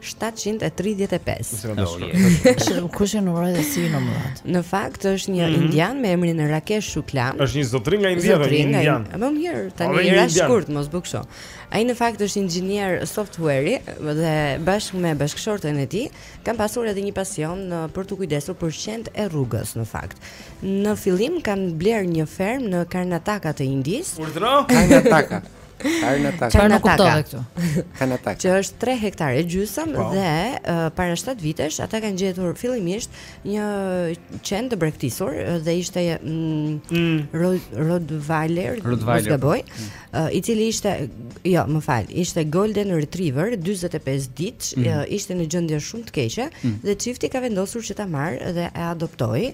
735. Kush e numëroi dhe si i numëroi? Në fakt është një mhm. indian me emrin Rakesh Shukla. Është një zotëri nga India, një indian. Më mirë, tani i ra shkurt, mos bëj kështu. Ai në fakt është inxhinier software-i dhe bashkë me bashkëshorten e tij kanë pasur edhe një pasion uh, për t'u kujdesur për qentë e rrugës në fakt. Në fillim kanë blerë një fermë në Karnataka të Indisë. Urdhëro? Karnataka. Karnataka. Çfarë nuk kuptove këtu? Karnataka. Që është 3 hektarë e gjysëm po. dhe uh, para 7 vitesh ata kanë gjetur fillimisht një qen të braktisur dhe ishte mm, mm. Rottweiler, mos gaboj, mm. uh, i cili ishte jo, më fal, ishte Golden Retriever 45 ditë, mm. uh, ishte në gjendje shumë të keqe mm. dhe çifti ka vendosur që ta marrë dhe e adoptoi.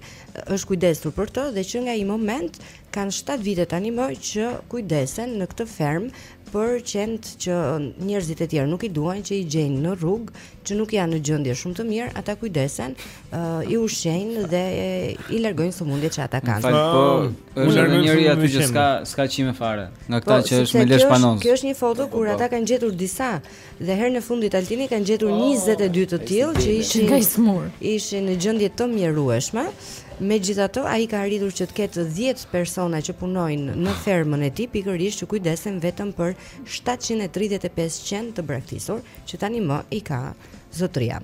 Është kujdesur për të dhe që nga ai moment Kanë shtatë vite tanimë që kujdesen në këtë fermë për qentë që njerëzit e tjerë nuk i duan, që i gjejnë në rrugë, që nuk janë në gjendje shumë të mirë, ata kujdesen, uh, i ushqejnë dhe u largojnë sëmundjet që ata kanë. Fal, po, ah, është edhe njëri aty që s'ka s'ka qime fare, nga këta po, që është me lesh panoz. Kjo është një foto kur po, po. ata kanë gjetur disa Dhe herën e fundit Altini kanë gjetur 22 të tillë që ishin nga të sëmurë. Ishin në gjendje të mjerueshme. Megjithatë, ai ka arritur që të ketë 10 persona që punojnë në fermën e tij, pikërisht që kujdesen vetëm për 735 qen të braktisur, që tanimë i ka zotëria.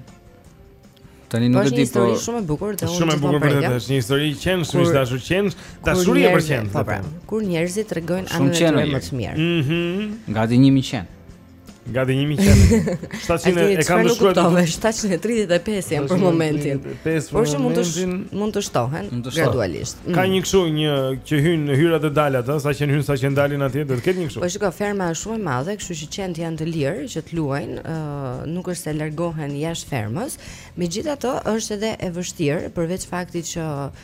Tani nuk po, e di po. Është shumë e bukur dhe unë. Shumë e bukur vërtet, është një histori e qenve, shumë i dashur qenë, dashuri për qen. Po, pra, kur njerëzit tregojnë anën e tyre më të mirë. Mhm. Gati 1000 qenë. Nga dhe një mijë qen 700 e kam të shkruar 735 janë për momentin Por që mund të, mund të shtohen mund të shtohen. Gradualisht mm. Ka një këshu një që hynë hyrjet e daljet Sa qen hyjnë sa qen dalin atje Dhe të ketë një këshu Por që ferma shumë e madhe Këshu që qentë janë të lirë Që të luajnë uh, Nuk është se largohen jashtë fermës Megjithatë është edhe e vështirë Përveç faktit që uh,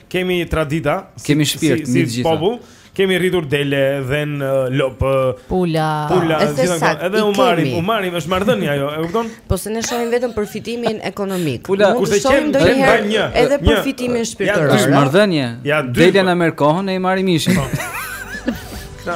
Kemi tradita si, kemi shpirt si, si popull, kemi rritur dele, dhen, lopë, pula, pula, edhe sa, edhe u marrim, u marrim, është marrëdhënia ajo, e kupton? Po se ne shohim vetëm përfitimin ekonomik. Pula, kurse qen ndonjëherë një, edhe një, përfitimin shpirtëror. Ja, është marrëdhënie. Ja, dele na merr kohën e i marrim mishin. Po.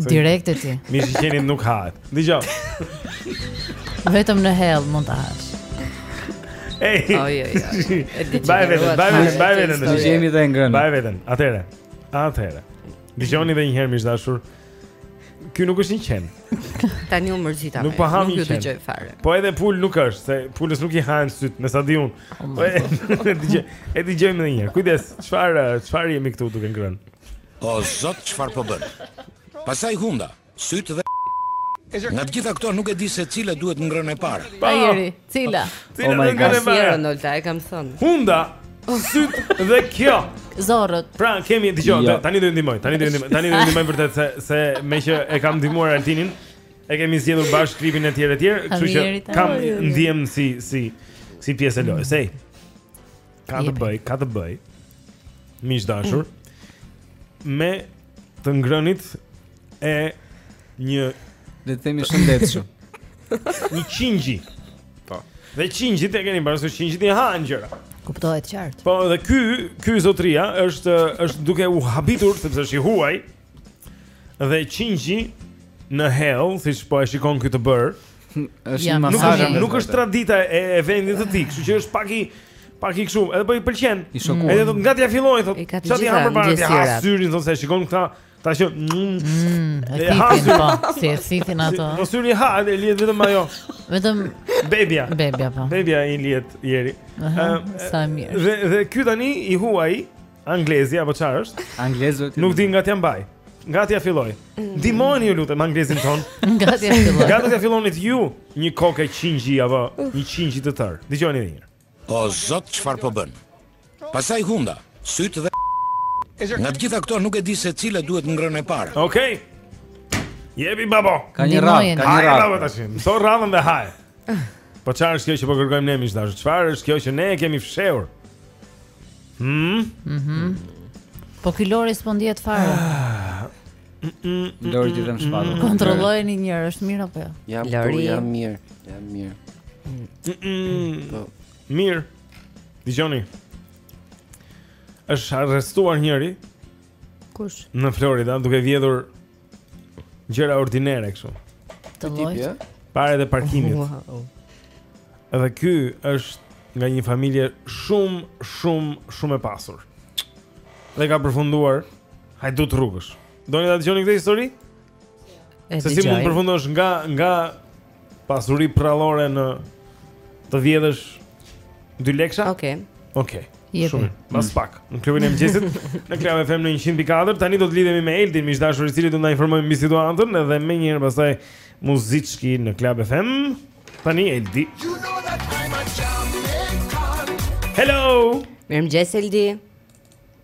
Direkt e ti. Mish i qenit nuk hahet. Dëgjo. Vetëm në hell mund ta hash. Ej. Oj oj oj. Baj vetëm, baj vetëm, baj vetëm. Ne jemi dhe ngrënë. Baj vetëm. Atëre. Atëre. Dëgjoni edhe një herë miq të dashur. Ky nuk është një qen. Tani u mërzita. Nuk po hamë një qen. Po edhe pulë nuk është, se pulës nuk i hahen sytë, me sa di unë. Oh po e dëgjoj, e dëgjojmë një herë. Kujdes, çfarë, çfarë jemi këtu duke ngrënë? O zot çfarë po bën. Pastaj hunda, sytë dhe Nga të gjitha këto nuk e di se cila duhet ngrënë e para. Ajeri, cila? Oh my god, Ronaldo, ta kam thënë. Hunda, sytë dhe kjo. Zorrët. Pra kemi dëgjoj, jo. tani do të ndihmoj, tani do të ndihmoj, tani do të ndihmoj vërtet se se meqë e kam ndihmuar Altinin, e kemi zgjedhur bashkë klipin e tjera e tjera, kështu që kam ndihem si si si pjesë e lojës. Ej. Ka të bëjë, ka të bëjë. Miq të dashur, mm. me të ngrënit e një le të themi shëndetshëm. Një qingji. Po. Dhe qingjit e keni parasysh qingjit i hahen gjëra. Kuptohet qartë. Po dhe ky, ky zotëria është është duke u habitur sepse është i huaj. Dhe qingji në hell, siç po e shikon këtu të bërë. Është një masazh. Nuk, nuk është tradita e, e vendit të tij, kështu që është pak i pak i kështu, edhe po i pëlqen. I shokuar. Edhe nga t'ia filloj thotë, çfarë t'i ha përpara t'i ha syrin, thotë se e shikon këta. Këta që mm, mm, e hanë syrin, po, si e thithin ato. Po syri hahet, lihet vetëm ajo. Vetëm bebia. Bebia po. Bebia i lihet Jeri. Ëh, sa mirë. Dhe dhe ky tani i huaj Anglezi apo çfarë është? Anglezi. Nuk di nga t'ia mbaj. Nga t'ia filloj. Mm. Ndihmoni ju lutem anglezin tonë. Nga t'ia filloj. Nga do t'ia fillonit ju një koke qingji apo një qingji të tërë. Dëgjoni edhe një herë. O zot çfarë po bën? Pastaj hunda, sytë dhe Nga të gjitha këto nuk e di se cila duhet ngrënë e para. Okej. Okay. Jepi babo. Ka një radhë, ka një radhë. Babo tash. Mëso radhën dhe haje. Po çfarë është kjo që po kërkojmë ne miq të dashur? Çfarë është kjo që ne e kemi fshehur? Hm? Mhm. Po ky Lori s'po ndihet fare. Ah. Lori ti them shpatu. Kontrollojeni një herë, është mirë apo jo? Jam Lori, jam mirë, jam mirë. Po. Mirë. Dëgjoni. Është arrestuar njëri. Kush? Në Florida duke vjedhur Gjëra ordinere kështu. Të llojit. Eh? Paret e parkimit. Edhe ky është nga një familje shumë, shumë, shumë e pasur. Dhe ka përfunduar hajdut rrugësh. Doni ta dëgjoni këtë histori? Se si mund përfundosh nga nga pasuri përrallore në të vjedhësh dy leksha. Okej. Okay. Okej. Okay. Shumë. Pas mm. pak. Në klubin e mëngjesit, në Club FM në 104, tani do të lidhemi me Eldin, miq dashur, i cili do na informojë mbi situatën edhe menjëherë pastaj muzikë në Club FM. Tani Eldi. Hello. Mirëmëngjes Eldi.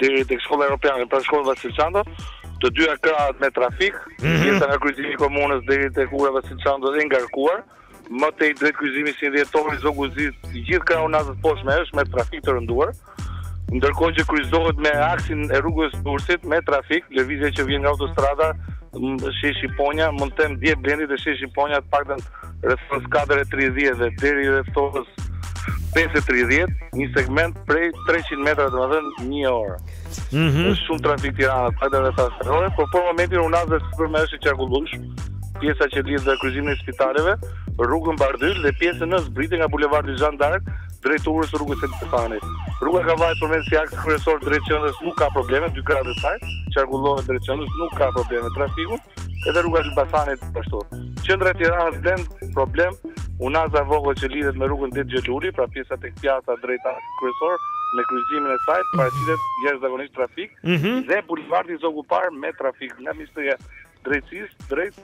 deri tek shkolla europiane pranë shkollës Vasil Shanto, të dyja krahët me trafik, mm -hmm. pjesa nga kryqëzimi i komunës deri tek ura Vasil Shanto e ngarkuar, më tej drejt kryqëzimit Dhjetori Zogu i Zi, i gjithë krahu i unazës së poshtme është me trafik të rënduar. Ndërkohë që kryqëzohet me aksin e rrugës së Durrësit me trafik, lëvizja që vjen nga autostrada, sheshi Shqiponja, mund të them dje Blendi te sheshi Shqiponja të paktën rreth orës 4:30 dhe deri rreth orës 5:30, një segment prej 300 metra, domethënë një orë. Mhm. Mm është shumë trafik Tirana, pak rreth asaj ore, por për momentin unaza e sipërme është e qarkullueshëm. Pjesa që lidh me kryqëzimin e spitaleve, rrugën Bardhyl dhe pjesën në zbritje nga bulevardi Zhan d'Ark drejt urës së rrugës së Tifanit. Rruga e Kavajës përsëri si aks kryesor drejt qendrës nuk ka probleme, dy krahët e saj qarkullohet drejt qendrës, nuk ka probleme trafiku. edhe rruga e Elbasanit po ashtu. Qendra e Tiranës Blendi problem unaza vogël që lidhet me rrugën Ded Gjo Luli, pra pjesa tek Piazza drejt aksit kryesor me kryqëzimin e saj, paraqitet mhm. jashtëzakonisht trafik mm -hmm. dhe bulevardi Zogu i Parë me trafik nga Ministria e Drejtësisë drejt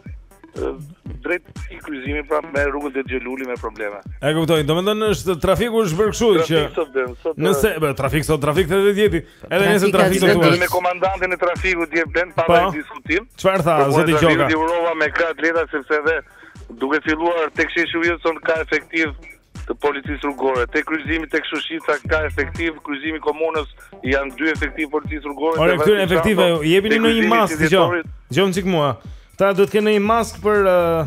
drejt kryqëzimit pra me rrugën Ded Gjo Luli me probleme E kuptoj, domethënë është trafiku është bërë kështu që Trafik sot dhe nëse, bë, trafik sot, trafik të dhe djeti Edhe nëse trafiku është. Ishim me komandantin e trafikut dje Blendi pa po. diskutim. Çfarë tha zoti Gjoka? Ju urova me krah leta sepse edhe duke filluar tek Sheshi Wilson ka efektiv të policisë rrugore. Te kryqëzimi tek Shushica ka efektiv, kryqëzimi komunës janë dy efektiv policisë rrugore. Po këtyre efektivëve jepini një një masë dëgjoj. Dëgjoj çik mua. Ata duhet të kenë një maskë për uh,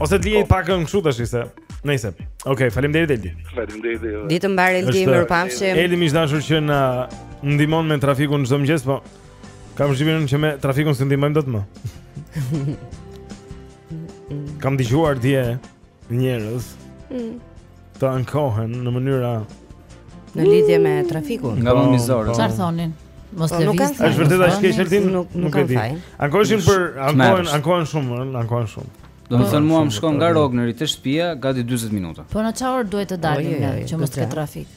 Ose të lihet pak këngë kështu tash se. Nëse. Okej, okay, faleminderit Eldi. Faleminderit. Jo. Ditë të mbarë Eldi, mirupafshim. Eldi miq dashur që na ndihmon me trafikun çdo mëngjes, po kam zhvilluar që me trafikun s'i ndihmojmë dot më. kam dëgjuar dje njerëz. Mm. të ankohen në mënyra në lidhje me trafikun. Nga më mizor. Po, po. Çfarë thonin? Mos po, le vizë. Është vërtet ai që sheltin? Nuk nuk e di. Ankoheshin për ankohen, ankohen shumë, ankohen shumë. Do të thonë mua më shkon nga Rogneri te shtëpia gati 40 minuta. Po në çfarë duhet të dalim ne që mos ketë trafik?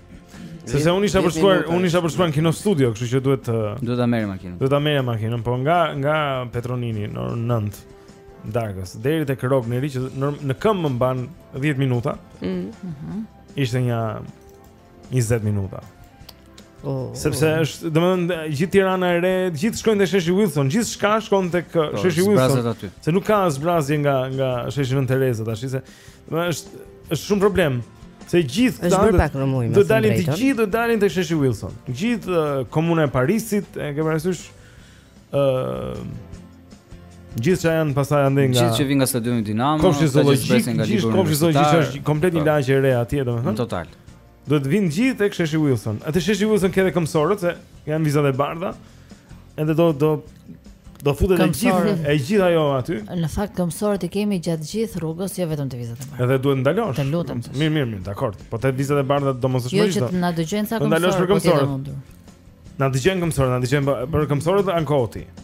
Sepse unë isha përshkuar, unë isha përshkuar në Kinostudio, kështu që duhet të duhet ta merrja makinën. Duhet ta merrja makinën, po nga nga Petro Nini në 9 darkës deri tek Rogneri që në, në këmbë më mban 10 minuta. Mhm. Mm mhm. Ishte nja 20 minuta. Oh, Sepse oh. është, domethënë gjithë Tirana e re, gjithë shkojnë te Sheshi Wilson, gjithçka shkon tek po, Sheshi Wilson. Se nuk ka zbrazje nga nga Sheshi Nën Tereza tash, se domethënë është Është shumë problem. Se gjithë këta është bërë pak më shumë. Do dalin të gjithë, do dalin te Sheshi Wilson. Gjithë uh, komuna e Parisit, e ke parasysh ë uh, Gjithë që janë pastaj andej nga Gjithë që vinë nga stadiumi Dinamo Kopshti zoologjik Gjithë kopshti zoologjik është komplet një lagje e re atje domethënë. Në total Duhet të vinë gjithë tek Sheshi Wilson. A te Sheshi Wilson ka edhe këmbësorët se janë vijat e bardha. Edhe do do do futet e gjithë e gjithë ajo aty. Në fakt këmbësorët i kemi gjatë gjithë rrugës, jo vetëm te vijat e bardha. Edhe duhet ndalosh. Të lutem. Mirë, mirë, mirë, dakord. Po te vijat e bardha domosdo është më Jo që na dëgjojnë ca këmbësorë. Po na dëgjojnë këmbësorët, na dëgjojnë për këmbësorët ankohet.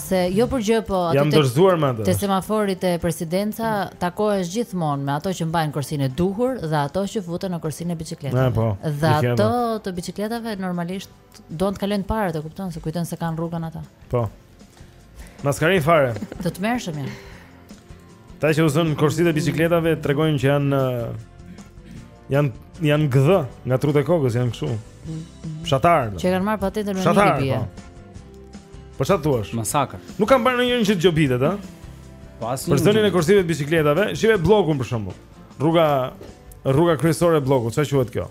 Se jo për gjë, po aty jam dorëzuar me atë. Te semafori te presidenca takohesh gjithmonë me ato që mbajnë korsinë e duhur dhe ato që futen në korsinë e biçikletave. Po, dhe ato të biçikletave normalisht duan të kalojnë para, të kupton se kujton se kanë rrugën ata. Po. Maskarenj fare. Të tmerrshëm janë. Ata që zënë korsinë e biçikletave tregojnë që janë Janë janë gdhë nga trutë e kokës, janë kështu. Fshatarë. Që kanë marrë patentën me një bie. Po çfarë thua? Masakër. Nuk kam parë ndonjërin që të gjobitet, ha? Po asnjë. Për zënien e korsive të biçikletave, shihe bllokun për shembull. Rruga rruga kryesore e bllokut, çfarë quhet kjo?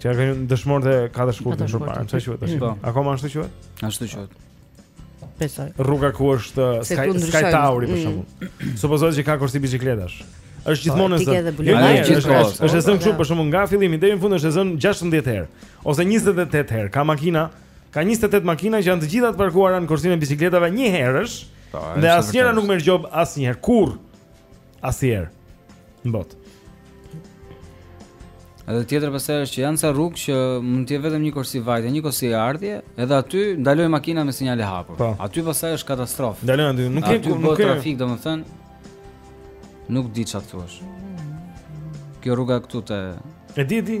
Që ka qenë Dëshmorët e katër shkurtit më parë, çfarë quhet tash? Po. Akoma ashtu quhet? Ashtu quhet. Besoj. Rruga ku është uh, Sky, Sky Tower për mm. shembull. Mm. Supozohet që ka korsi biçikletash. Është po, gjithmonë e zënë. Jo, është gjithmonë. Është e zënë kështu për shembull nga fillimi deri në fund është e zënë 16 herë ose 28 herë. Ka makina, ka 28 makina që janë të gjitha të parkuara në korsinë e biçikletave njëherësh. Po, dhe asnjëra nuk merr gjobë asnjëherë. Kurrë. Asnjëherë. Në botë. Edhe tjetër pastaj është që janë ca rrugë që mund të jetë vetëm një korsi vajtje, një korsi ardhje, edhe aty ndalojnë makina me sinjale hapur. Po. Aty pastaj është katastrofë. Ndalojnë aty, nuk ke aty, nuk ke trafik, domethënë. Nuk di çfarë thua. Kjo rruga këtu te E di di.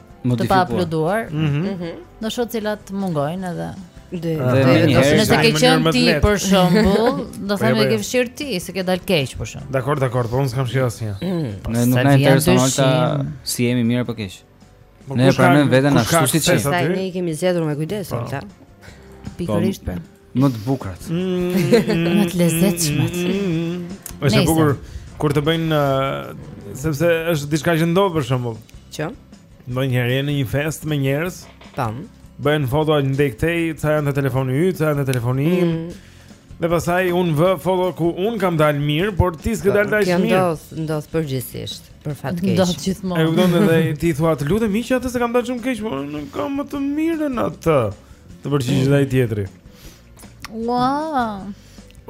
të pa uploaduar. Mhm. Mm do shoh cilat mungojnë edhe Dhe nëse ke qenë ti për shembull, do thënë po, ke po. fshirë ti, se ke dal keq për shembull. Dakor, dakor, po unë s'kam fshirë asnjë. Mm. Ne nuk na intereson ata si jemi mirë apo keq. Po ne e pranojmë veten ashtu siç është. Ne i kemi zgjedhur me kujdes, po. Pikërisht. Më të bukurat. Më të lezetshmet. Është bukur kur të bëjnë uh, sepse është diçka që ndodh për shembull. Që? Ndonjëherë në një festë me njerëz. Tam. Bëhen foto andej këtej, ca janë te telefoni yt, ca janë te telefoni im. Mm. Dhe pastaj unë vë foto ku unë kam dalë mirë, por ti s'ke dalë dhe aq mirë. Kjo ndodh, ndodh përgjithësisht. Për fat keq. Ndodh gjithmonë. E kupton edhe ti thua të lutem hiqe atë se kam dalë shumë keq, por unë e kam më të mirën atë. Të përgjigjet ai tjetri. Wow.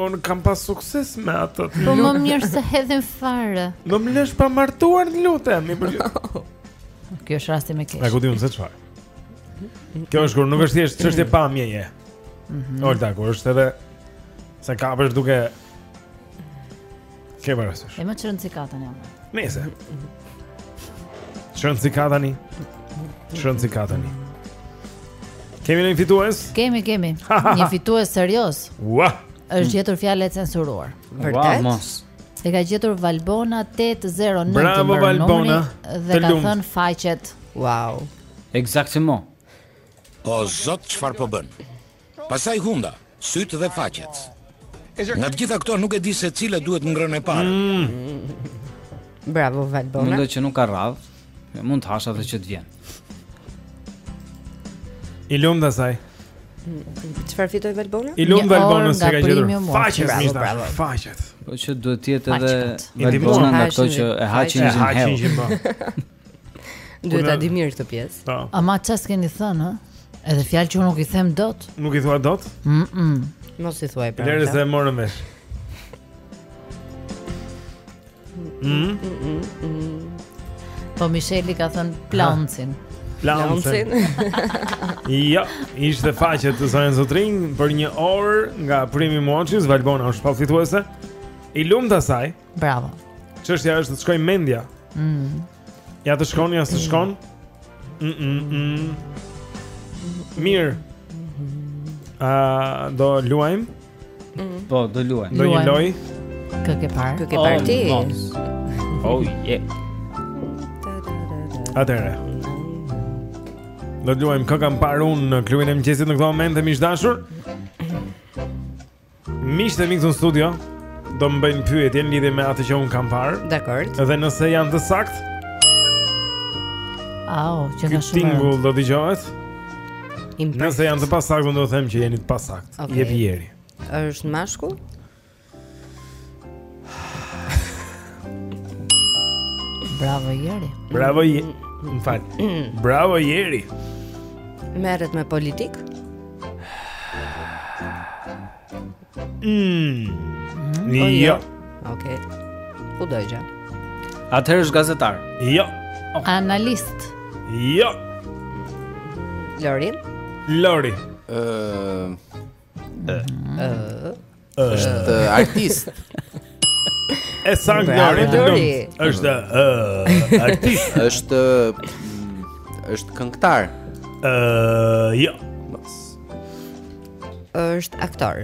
Unë kam pas sukses me atë. Po më mirë s'e hedhim fare. Do më lësh pa martuar, lutem, i përgjigjet. Kjo është rasti më i keq. E kupton se çfarë? Kjo është kur nuk është thjesht çështje pamjeje. Mhm. Olta, kur është edhe sa kapësh duke Ke parasysh. E më çrën cikatën jam. Nëse. Çrën cikatani. Çrën cikatani. Kemi një fitues? Kemi, kemi. Një fitues seriozisht. Ua. Është gjetur fjala e censuruar. Vërtet? Wow, e ka gjetur Valbona 809. Bravo Valbona. Dhe ka thënë faqet. Wow. Ekzakt. O zot çfarë po bën? Pastaj hunda, sytë dhe faqet. Nga të gjitha këto nuk e di se cila duhet ngrënë e para. Mm. Bravo Valbona. Mendoj që nuk ka radhë. Mund të hash atë që të vjen. I lumtë asaj. Çfarë fitoi Valbona? I lumtë Valbona se e ka gjetur. Faqet, bravo, bravo. Faqet. Po që duhet të jetë edhe Valbona nga ato që e haqin gjin hell. Duhet ta di mirë këtë pjesë. Po. Ama çfarë s'keni thënë, ë? Edhe fjalë që nuk i them dot. Nuk i thua dot? Mm. -mm. Mos i thuaj pra. Lëre se e morëm vesh. Mm. Mm -mm -mm. Po Misheli ka thënë plëncin. Plëncin. jo, ishte faqet zonja zotërinj për një orë nga Primi Moçis, Valbona është shpallur fituese. I lumtë asaj. Bravo. Çështja është të shkojë mendja. Mm. Ja të shkon, ja s'të shkon. Mm -mm -mm. Mirë. A uh, do luajmë? Mm. Po, do luajmë. Do një lojë. Kë ke parë? Kë ke parë oh, ti? Oh, yeah. Atëherë. Do luajmë kë kam parë unë në klubin e mëngjesit në këtë moment miq të dashur. Miqtë e mi këtu në studio Do më bëjnë pyetje në lidhje me atë që unë kam parë Dakord Dhe nëse janë të sakt Au, që në shumë Ky tingull do të dëgjohet Nëse janë të pasakt, unë do them që jeni të pasakt okay. Jepi Jeri është mashkull? Bravo Jeri. Bravo Jeri. Në fakt. Bravo Jeri. Merret me politikë? Mm. Po, jo. jo. Okej. Okay. U dëgjua. Atëherë është gazetar. Jo. Oh. Analist. Jo. Lori. Lori. Ëh. Uh... Është artist. E saktë Lori. Është artist. Është është këngëtar. Ë, jo. Është aktor.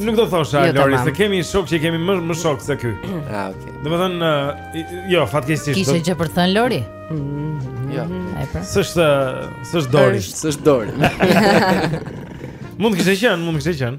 Nuk do thosha jo, Lori se kemi një shok që kemi më shok se ky. Ah, okay. Domethën jo, fatkeqësisht. Kishe gjë për të thënë Lori? Jo. Ai pra. S'është, s'është Dori, s'është Dori. Mund të kishte qenë, mund të kishte qenë.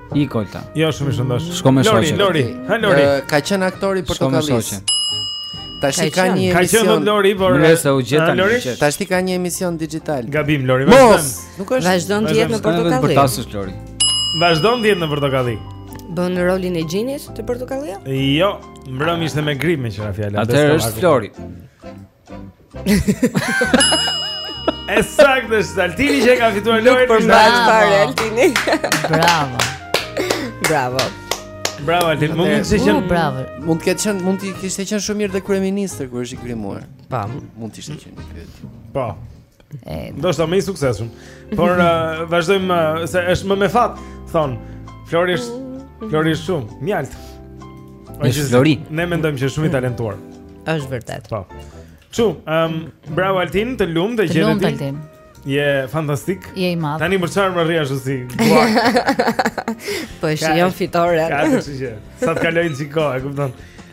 I kolta. Jo shumë i shëndoshë. Shko me shoqe. Lori, ha Lori. Ka qenë aktor i Portokallisë. Tashi ka një emision. Ka qenë Lori, por ne se u gjeta Lori. Tashi ka një emision digjital. Gabim Lori, vazhdon. Nuk është. Vazhdon të jetë në Portokalli. Për tasë Lori. Vazhdon të jetë në Portokalli. Bën rolin e gjinit të Portokallit? Jo, mbrëm ishte me grip me qira fjala. Atëherë është Flori. E saktë është Altini që ka fituar lojën e parë Altini. Bravo. Bravo. Bravo Altin, mund të kishte qenë bravo. Mund të ketë qenë, mund të kishte qenë shumë mirë dhe kryeministër kur është i grimuar. Po, mund të kishte qenë. Po. Do ishte më i suksesshëm Por uh, vazhdojmë uh, Se është më me fat Thonë Flori është mm. Flori është shumë Mjaltë është Flori Ne mendojmë që është shumë i talentuar është vërtet Po Qu um, Bravo Altin Të lumtë e gjete ti Je fantastik Je i madh Tani më çfarë më rri ashtu si Po e shijon fitoren Ka të që Sa të kalojë një çik kohë E këmë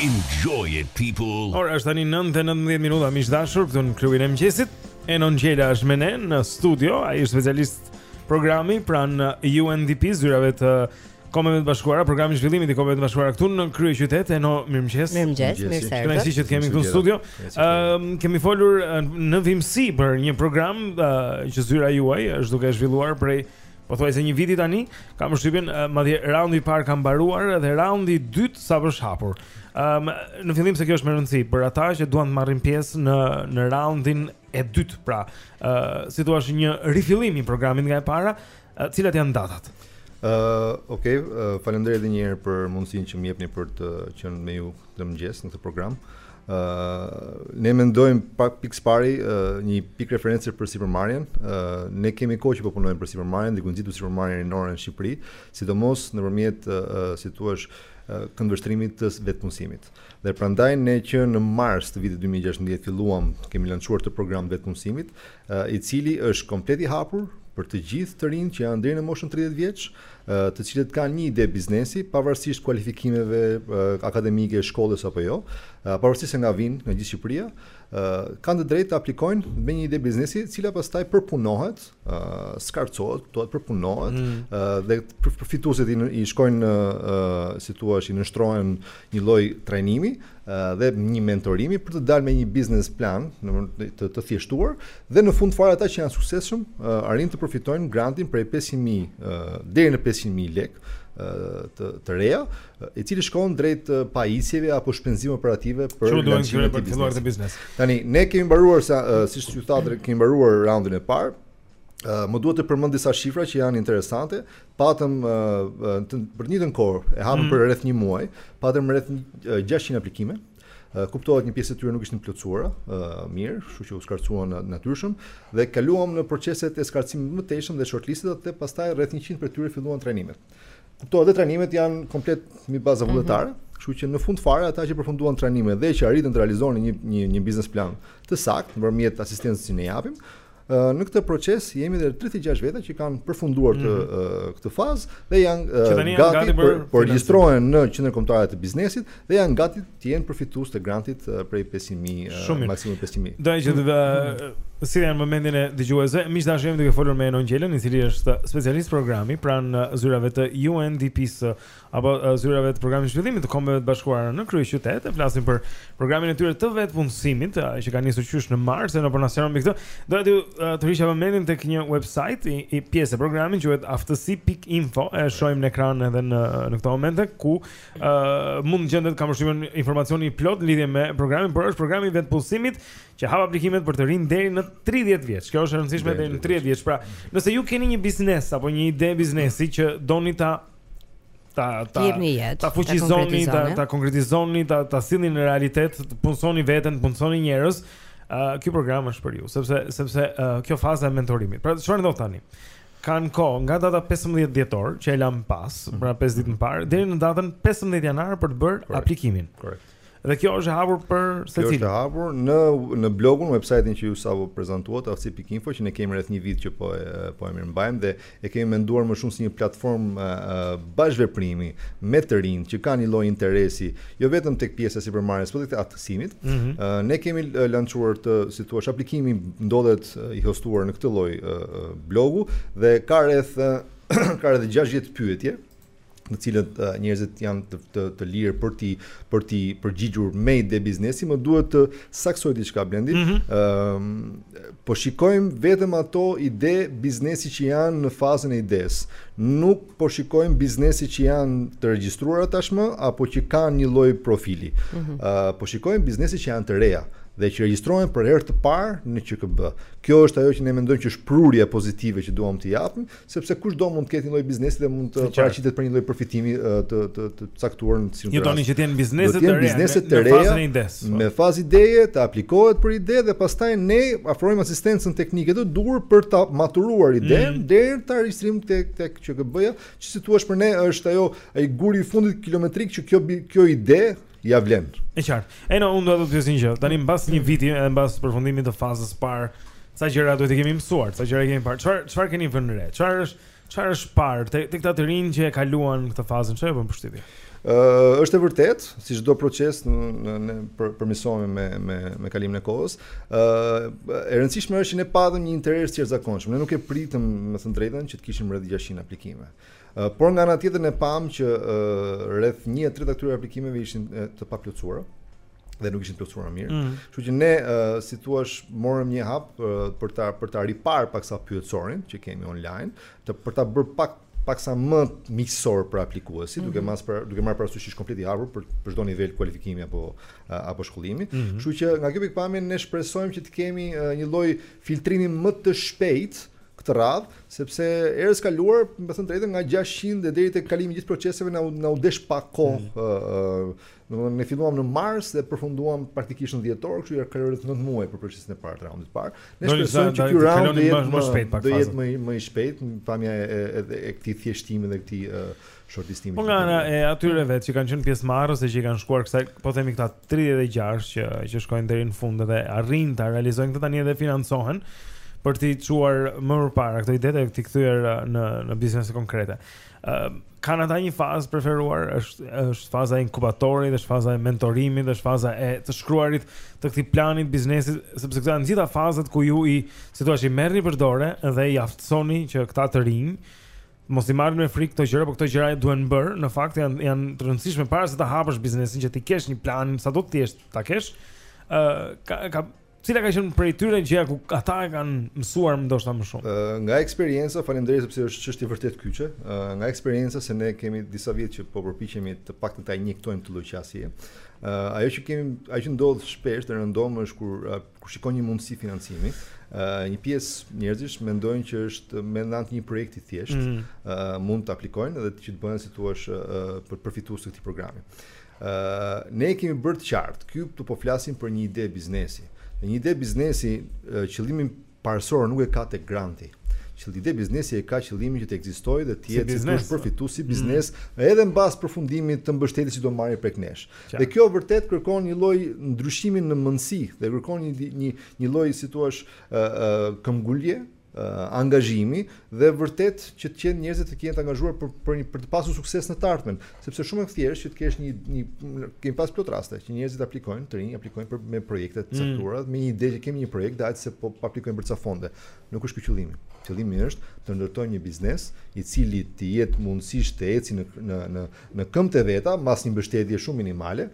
Enjoy it people. Ora është tani 9:19 minuta, miq të dashur, këtu në klubin e mëngjesit. Eno Ngjela është me ne në studio, ai është specialist programi pranë UNDP zyrave të Kombeve të Bashkuara, programi i zhvillimit i Kombeve të Bashkuara këtu në kryeqytet, Eno, mirëmëngjes. Mirëmëngjes, mirë se erdhët. që të kemi këtu në studio. Ëm kemi folur në vijimësi për një program që zyra juaj është duke zhvilluar prej Pothuajse një viti tani kam përshtypjen madje raundi i parë ka mbaruar dhe raundi i dytë sapo është hapur. Ëm um, në fillim se kjo është me rëndësi për ata që duan të marrin pjesë në në raundin e dytë, pra, ë uh, si thua është një rifillim i programit nga e para, uh, cilat janë datat? Ë, uh, okay, uh, faleminderit edhe një herë për mundësinë që më jepni për të qenë me ju në mëngjes në këtë program. Ë uh, ne mendojmë pikë së pari uh, një pikë reference për sipërmarrjen. Ë uh, ne kemi kohë që po punojmë për sipërmarrjen, duke nxitur sipërmarrjen rinore në Shqipëri, sidomos nëpërmjet uh, si thua uh, këndvështrimit të vetëpunësimit. Dhe prandaj ne që në mars të vitit 2016 filluam, kemi lançuar këtë program të vetëpunësimit i cili është komplet i hapur për të gjithë të rinjtë që janë deri në moshën tridhjetë vjeç, të cilët kanë një ide biznesi, pavarësisht kualifikimeve akademike, shkollës apo jo, pavarësisht se nga vijnë, nga gjithë Shqipëria, kanë të drejtë të aplikojnë me një ide biznesi, e cila pastaj përpunohet, skarcohet, kuptohet, përpunohet mm. dhe përfituesit i, i shkojnë, si thua, i nënshtrohen një lloj trajnimi dhe një mentorimi për të dalë me një biznes plan të të thjeshtuar dhe në fund fare ata që janë të suksesshëm arrijnë të përfitojnë grantin prej 500.000 deri në 500.000 lekë të të reja, i cili shkon drejt pajisjeve apo shpenzimeve operative për lançimin e të biznesit. Biznes. Tani ne kemi mbaruar sa siç ju thatë kemi mbaruar raundin e parë. Uh, më duhet të përmend disa shifra që janë interesante. patëm për një kohë, e hapëm mm. për rreth një muaj, patëm rreth 600 aplikime. Kuptohet një pjesë e tyre nuk ishin plotësuar mirë, kështu që u skarcuan natyrshëm dhe kaluam në proceset e skarcimit të mëtejshëm dhe shortlistet dhe pastaj rreth 100 prej tyre filluan trajnimet. Kuptohet dhe trajnimet janë komplet mbi baza mhm. vullnetare. Mm -hmm. Kështu që në fund fare ata që përfunduan trajnimet dhe që arritën të realizonin një një një biznes plan të saktë, nëpërmjet asistencës që ne japim, Në këtë proces jemi te 36 veta që kanë përfunduar të mm -hmm. këtë fazë dhe janë gati, gati po regjistrohen në Qendrën Kombëtare të Biznesit dhe janë gati të jenë përfitues të grantit prej 5000 maksimum 5000. Do të thotë mhm. sjell në vëmendjen e dëgjuesve, miq të dashur jemi duke folur me Enon Gjelën, i cili është specialist programi pranë zyrave të UNDP-së apo zyrave të programit të zhvillimit të Kombeve të Bashkuara në kryeqytet, flasim për programin e tyre të vetëpunësimit që ka nisur qysh në mars, në pronacionon mbi këtë. Do të tërhiqja vëmendjen tek një website i, i pjesë e programit quhet aftësi.info, e shohim në ekran edhe në në këto momente ku uh, mund të gjendet kam përshtypjen informacioni i plotë në lidhje me programin, por është programi i vetëpunësimit që hap aplikimet për të rinjtë deri në 30 vjeç. Kjo është e rëndësishme deri në 30 vjeç. Pra, nëse ju keni një biznes apo një ide biznesi që doni ta ta ta ta fuqizoni, ta ta konkretizoni, ta ta sillni në realitet, të punsoni veten, të punsoni njerëz. Uh, ky program është për ju, sepse sepse uh, kjo faza e mentorimit. Pra çfarë ndodh tani? Kanë kohë nga data 15 dhjetor që e lamë pas, mm -hmm. pra 5 ditë më parë, deri në datën 15 janar për të bërë aplikimin. Korrekt. Dhe kjo është e hapur për secilin. Kjo është e hapur në në blogun, website-in që ju sapo prezantuat, aftësi.info që ne kemi rreth një vit që po e po e mirëmbajmë dhe e kemi menduar më shumë si një platformë bashkëveprimi me të rinj që kanë një lloj interesi, jo vetëm tek pjesa e sipërmarrjes, por edhe të aftësimit. Mm -hmm. Ne kemi lançuar të, si thua, aplikimi ndodhet i hostuar në këtë lloj blogu dhe ka rreth ka rreth 60 pyetje në të cilat uh, njerëzit janë të, të, të lirë për t'i për t'i përgjigjur me ide biznesi, më duhet të saktësoj diçka Blendi. Mm -hmm. uh, po shikojmë vetëm ato ide biznesi që janë në fazën e idesë. Nuk po shikojmë biznese që janë të regjistruara tashmë apo që kanë një lloj profili. Mm -hmm. uh, po shikojmë biznese që janë të reja dhe që regjistrohen për herë të parë në QKB. Kjo është ajo që ne mendojmë që është prurje pozitive që duam të japim, sepse kushdo mund të ketë një lloj biznesi dhe mund të paraqitet për një lloj përfitimi të të të caktuar në cilin jo doni që të jenë biznese të reja biznese të reja me fazë ideje të aplikohet për ide dhe pastaj ne ofrojmë asistencën teknike të duhur për ta maturuar idenë mm. deri te regjistrimi tek tek QKB-ja që si thua për ne është ajo ai guri i fundit kilometrik që kjo kjo ide Ja vlen. E qartë. Eno, unë do të pyesja që tani mbas një viti e mbas përfundimit të fazës së parë, sa gjëra duhet të kemi mësuar, sa gjëra kemi parë. Çfarë çfarë keni vënë re? Çfarë është çfarë është parë te te këta të rinj që e kaluan këtë fazën, çfarë bën përshtypje? Ë uh, është e vërtetë, si çdo proces në ne për përmirësohemi me me me kalimin e kohës. Ë uh, e rëndësishme është që ne patëm një interes të jashtëzakonshëm. Ne nuk e pritëm, me thënë të drejtën, që të kishim rreth 600 aplikime. Por nga ana tjetër ne pamë që rreth një e treta e këtyre aplikimeve ishin të paplotësuara dhe nuk ishin plotësuara mirë. Mm. Kështu mm. që ne uh, si thua morëm një hap uh, për ta për ta riparë paksa pyetësorin që kemi online, të për ta bërë pak paksa më miqësor për aplikuesit, mm -hmm. duke mhm. mas për duke marrë parasysh që është komplet i hapur për për çdo nivel kualifikimi apo apo shkollimi. Mhm. Kështu mm -hmm. që nga kjo pikëpamje ne shpresojmë që të kemi uh, një lloj filtrimi më të shpejtë këtë radhë, sepse herës kaluar, me thënë drejtën, nga 600 dhe deri tek kalimi i gjithë proceseve na na u desh pak kohë. Mm. Uh, Domethënë ne filluam në mars dhe përfunduam praktikisht në dhjetor, kështu që kaloi rreth 9 muaj për procesin e parë të raundit të parë. Ne shpresojmë që ky raund të jetë më shpejt pak. Do jetë më më i shpejt, pamja e e, e, e këtij thjeshtimi dhe këtij shortistimi. Po nga ana e atyre vetë që kanë qenë pjesëmarrës dhe që i kanë shkuar kësaj, po themi këta 36 që që shkojnë deri në fund dhe arrin ta realizojnë këtë tani edhe financohen për të çuar më para këto ide dhe t'i kthyer uh, në në biznese konkrete. Ë uh, kanë ata një fazë preferuar, është është faza e inkubatorit, është faza e mentorimit, është faza e të shkruarit të këtij plani të biznesit, sepse këto janë gjitha fazat ku ju i, si thua, i merrni për dorë dhe i aftësoni që këta të rinj Mos i marrin me frikë këto gjëra, por këto gjëra duhen bërë, në fakt janë janë të rëndësishme para se të hapësh biznesin që të kesh një plan, sado të thjeshtë ta kesh. ë uh, ka ka cila ka qenë prej tyre gjëja ku ata e kanë mësuar ndoshta më shumë. Uh, nga eksperienca, faleminderit sepse është çështje vërtet kyçe. Uh, nga eksperienca se ne kemi disa vjet që po përpiqemi të paktën ta injektojmë këtë lloj qasje. Uh, ajo që kemi, ajo që ndodh shpesh dhe rëndom është kur uh, Kur shikon një mundësi financimi, uh, një pjesë njerëzish mendojnë që është më ndonjë projekt i thjeshtë, mm -hmm. uh, mund të aplikojnë dhe që të bëhen si thua është uh, për përfitues të këtij programi. Uh, ne e kemi bërë të qartë, këtu po flasim për një ide biznesi. Në një ide biznesi, uh, qëllimin parësor nuk e ka tek granti që ide biznesi e ka qëllimin që të ekzistojë dhe të jetë si biznes, si përfitues si biznes, mm. edhe mbas përfundimit të mbështetjes që do marrë prej nesh. Dhe kjo vërtet kërkon një lloj ndryshimi në mendësi dhe kërkon një një një lloj si thua këmbgulje, angazhimi dhe vërtet që të qenë njerëzit të jenë të angazhuar për për një për të pasur sukses në të ardhmen, sepse shumë e thjeshtë që të kesh një një kemi pas plot raste që njerëzit aplikojnë, të rinj aplikojnë për me projekte të mm. caktuara, mm. me një ide që kemi një projekt, hajt se po aplikojmë për ca fonde. Nuk është ky qëllimi. Qëllimi është të ndërtojmë një biznes i cili të jetë mundësisht të eci në në në në këmbët e veta mbas një mbështetje shumë minimale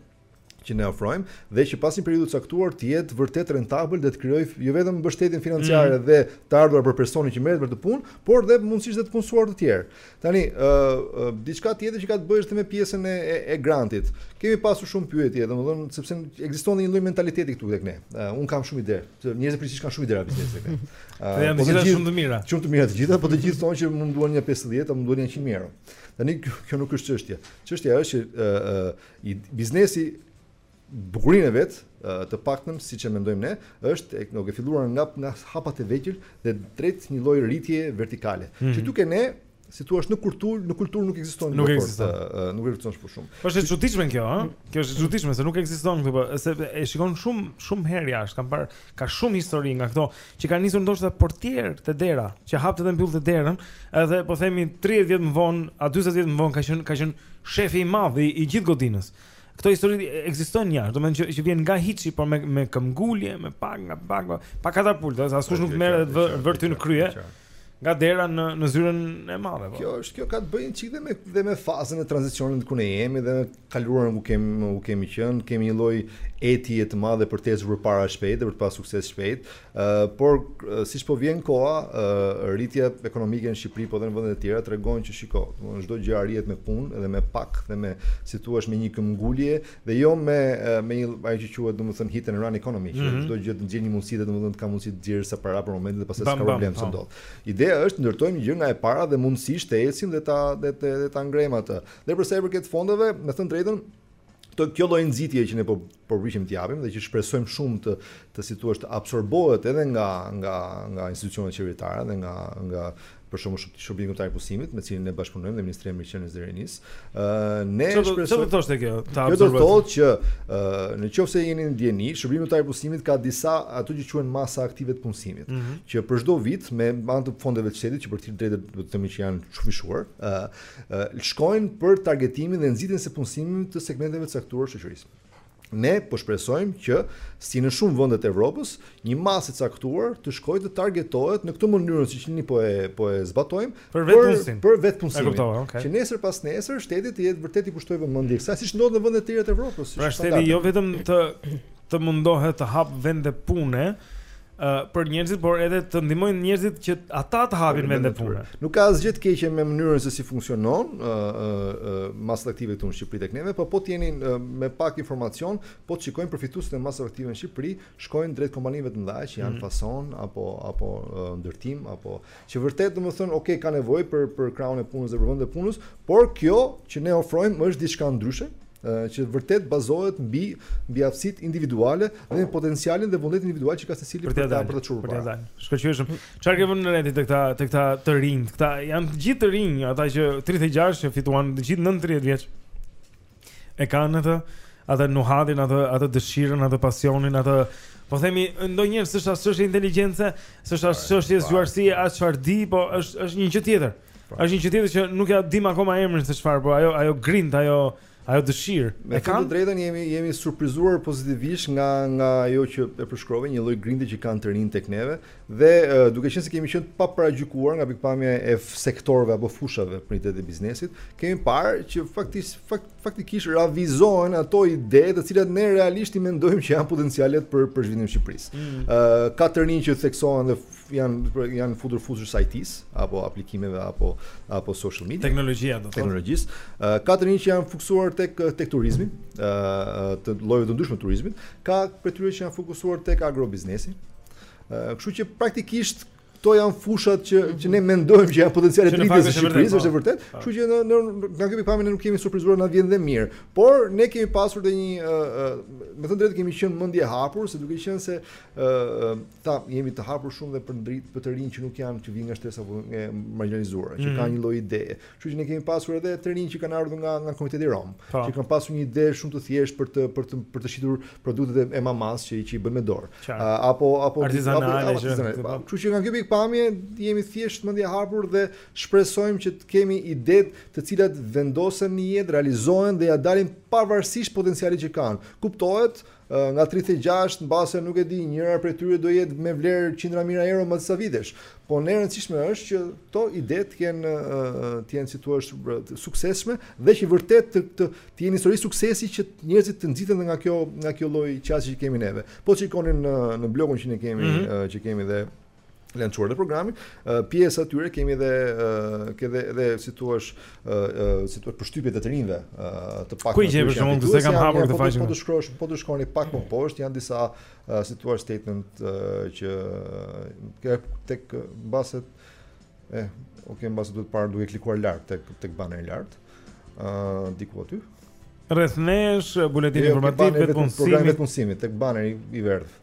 që ne ofrojmë dhe që pas një periudhe të caktuar të jetë vërtet rentabël dhe të krijojë jo vetëm mbështetjen financiare mm. dhe të ardhurat për personin që merret me këtë punë, por dhe mundësisht dhe të punësuar të tjerë. Tani, ë uh, uh, diçka tjetër që ka të bëjë është me pjesën e, e, e grantit. Kemi pasur shumë pyetje, domethënë sepse ekziston një lloj mentaliteti këtu tek ne. Uh, unë kam shumë ide. Njerëzit përgjithësisht kanë shumë ide prapë tek ne. Uh, po të gjitha shumë të mira. Shumë të mira të gjitha, po të gjithë thonë që mua më duhen një 50 apo mua më duhen një 100 euro. Tani kjo nuk është çështje. Çështja është që biznesi bukurinë e vet, të paktën siç e mendojmë ne, është duke filluar nga nga hapat e vegjël dhe drejt një lloj rritje vertikale. Mm -hmm. Që duke ne si thua në kulturë, në kulturë nuk ekziston nuk ekziston. Nuk ekziston shumë shumë. Po është e çuditshme kjo, ëh? Kjo është e çuditshme se nuk ekziston këtu, po se e shikon shumë shumë herë jashtë. Kam parë ka shumë histori nga këto që kanë nisur ndoshta portier te dera, që hapte dhe mbyllte derën, edhe po themi 30 vjet më vonë, a 40 vjet më vonë ka qenë ka qenë shefi i madh i, i gjithë godinës. Këto histori ekzistojnë jashtë, domethënë që, që vjen nga hiçi, por me me këmbgulje, me pak nga pak, pa katapulta, askush nuk merret vihet në krye. Qartë. nga dera në në zyrën e madhe po. Kjo është, kjo ka të bëjë çik dhe me dhe me fazën e tranzicionit ku ne jemi dhe me të kaluarën ku kemi ku kemi qenë, kemi një lloj etije të madhe për të ecur përpara shpejt dhe për të pas sukses shpejt. ë uh, Por uh, siç po vjen koha, uh, rritja ekonomike në Shqipëri po dhe në vendet e tjera tregon që shiko, domethënë çdo gjë arrihet me punë dhe me pak dhe me si thua me një këmbgulje dhe jo me me një ajo që quhet domethënë hit and run economy që çdo gjë të nxjerr një mundësi dhe domethënë të ka mundësi të nxjerrë sa para për momentin dhe pastaj s'ka problem të po. ndodh. Ideja është ndërtojmë gjë nga e para dhe mundësisht të ecim dhe ta dhe të dhe ta ngrejmë atë. Dhe për sa i përket fondeve, me thënë të drejtën, kjo lloj nxitje që ne po po synojmë të japim dhe që shpresojmë shumë të të si thua të absorbohet edhe nga nga nga institucionet qeveritare dhe nga nga për shembull shërbimin kombëtar të punësimit, me të cilin ne bashkëpunojmë dhe Ministrinë e Mirëqenies dhe Rinisë. Ë ne shpresojmë. Çfarë do të thoshte kjo? Ta kjo do të thotë që ë në qoftë se jeni në dijeni, shërbimi kombëtar i punësimit ka disa ato që quhen masa aktive të punësimit, mm -hmm. që për çdo vit me anë të fondeve të shtetit që për të drejtë do të themi që janë shumëfishuar, ë shkojnë për targetimin dhe nxitjen e punësimit të segmenteve të caktuara të shoqërisë. Ne po shpresojmë që, si në shumë vende të Evropës, një masë e caktuar të shkojë të targetohet në këtë mënyrën siç ne po e po e zbatojmë për vetëpunësimin. Për vetëpunësimin. E kuptova, okay. Që nesër pas nesër shteti të jetë vërtet t'i kushtojë vëmendje kësaj, siç ndodh në vende të tjera të Evropës. Pra shteti jo vetëm të të mundohet të hapë vende pune, për njerëzit, por edhe të ndihmojë njerëzit që ata të hapin vende pune. Nuk ka asgjë të keqe me mënyrën se si funksionon ë ë ë masat aktive këtu në Shqipëri tek neve, po po të jeni me pak informacion, po të shikoni përfituesit e masave aktive në Shqipëri, shkojnë drejt kompanive të mëdha që janë mm. fason apo apo ndërtim apo që vërtet domethënë ok ka nevojë për për krahun e punës dhe për vende punës, por kjo që ne ofrojmë është diçka ndryshe, që vërtet bazohet mbi mbi aftësitë individuale dhe mbi potencialin dhe vullnetin individual që ka secili për ta për ta çuar para. Për të Shkëlqyeshëm. Çfarë ke vënë re ti te këta te këta të rinj? Këta janë të gjithë të rinj, ata që 36 që fituan të gjithë nën 30 vjeç. E kanë atë atë nuhatin, atë atë dëshirën, atë pasionin, atë po themi ndonjëherë s'është as çështje inteligjence, s'është as çështje zgjuarsie, as çfarë di, po është është një gjë tjetër. Po. Është një gjë tjetër që nuk ja dim akoma emrin se çfarë, po ajo ajo grintë, ajo ajo dëshirë. Me thënë të drejtën jemi jemi surprizuar pozitivisht nga nga ajo që e përshkrove, një lloj grinte që kanë të rinjtë tek neve dhe duke qenë se kemi qenë të paparagjykuar nga pikëpamja e sektorëve apo fushave prioritet të biznesit, kemi parë që faktikisht fakt faktikisht ravizohen ato ide të cilat ne realisht i mendojmë që janë potencialet për për zhvillimin e Shqipërisë. Ëh, mm. uh, ka të rinj që theksohen dhe janë janë futur në fushën e IT-s apo aplikimeve apo apo social media. Teknologjia domethënë. Teknologjisë. Ëh, ka të rinj që janë fokusuar tek tek turizmi, ëh, të llojeve të ndryshme të turizmit, ka prej tyre që janë fokusuar tek agrobiznesi. Ëh, kështu që praktikisht Kto janë fushat që mhm. që ne mendojmë që janë potenciale të rritjes së Shqipërisë, është e po. vërtetë. Po. Kështu që në në nga kjo pikpamje ne nuk jemi surprizuar na vjen dhe mirë. Por ne kemi pasur dhe një ë ë me thënë të drejtën kemi qenë mendje e hapur se duke qenë se ë ta jemi të hapur shumë dhe për ndrit për të rinj që nuk janë që vijnë nga shtresa apo të margjinalizuara, që mhm. kanë një lloj ideje. Kështu që ne kemi pasur edhe të rinj që kanë ardhur nga nga komuniteti rom, pa. Po. që kanë pasur një ide shumë të thjeshtë për të për të për të shitur produktet e mamas që që i bën me dorë. Apo apo artizanale. Po. Kështu që nga kjo pikpamje jemi thjesht mendje hapur dhe shpresojmë që të kemi ide të cilat vendosen në jetë, realizohen dhe ia dalin pavarësisht potencialit që kanë. Kuptohet, Nga tridhjetë e gjashtë, mbase nuk e di, njëra prej tyre do jetë me vlerë qindra mijëra euro mbas disa vitesh. Po ne e rëndësishme është që këto ide të kenë të jenë si thua të suksesshme dhe që vërtet të të, të jenë histori suksesi që njerëzit të nxiten nga kjo nga kjo lloj qasje që kemi neve. Po të shikoni në në blogun që ne kemi mm -hmm. që kemi dhe lançuar dhe programin. Uh, pjesë e tyre kemi edhe uh, ke edhe edhe si thua është uh, si thua përshtypje të rinjve uh, të pak. Ku i jep shumë se kam hapur këtë po faqe. Po të shkrosh, po të shkoni pak më poshtë, janë disa uh, si thua statement uh, që ke tek banerat e eh, ok, mbase duhet parë duke klikuar lart tek tek baneri lart. ë uh, diku aty. Rreth nesh buletini jo, informativ vetë punësimit. Programet e punësimit tek baneri i verdhë.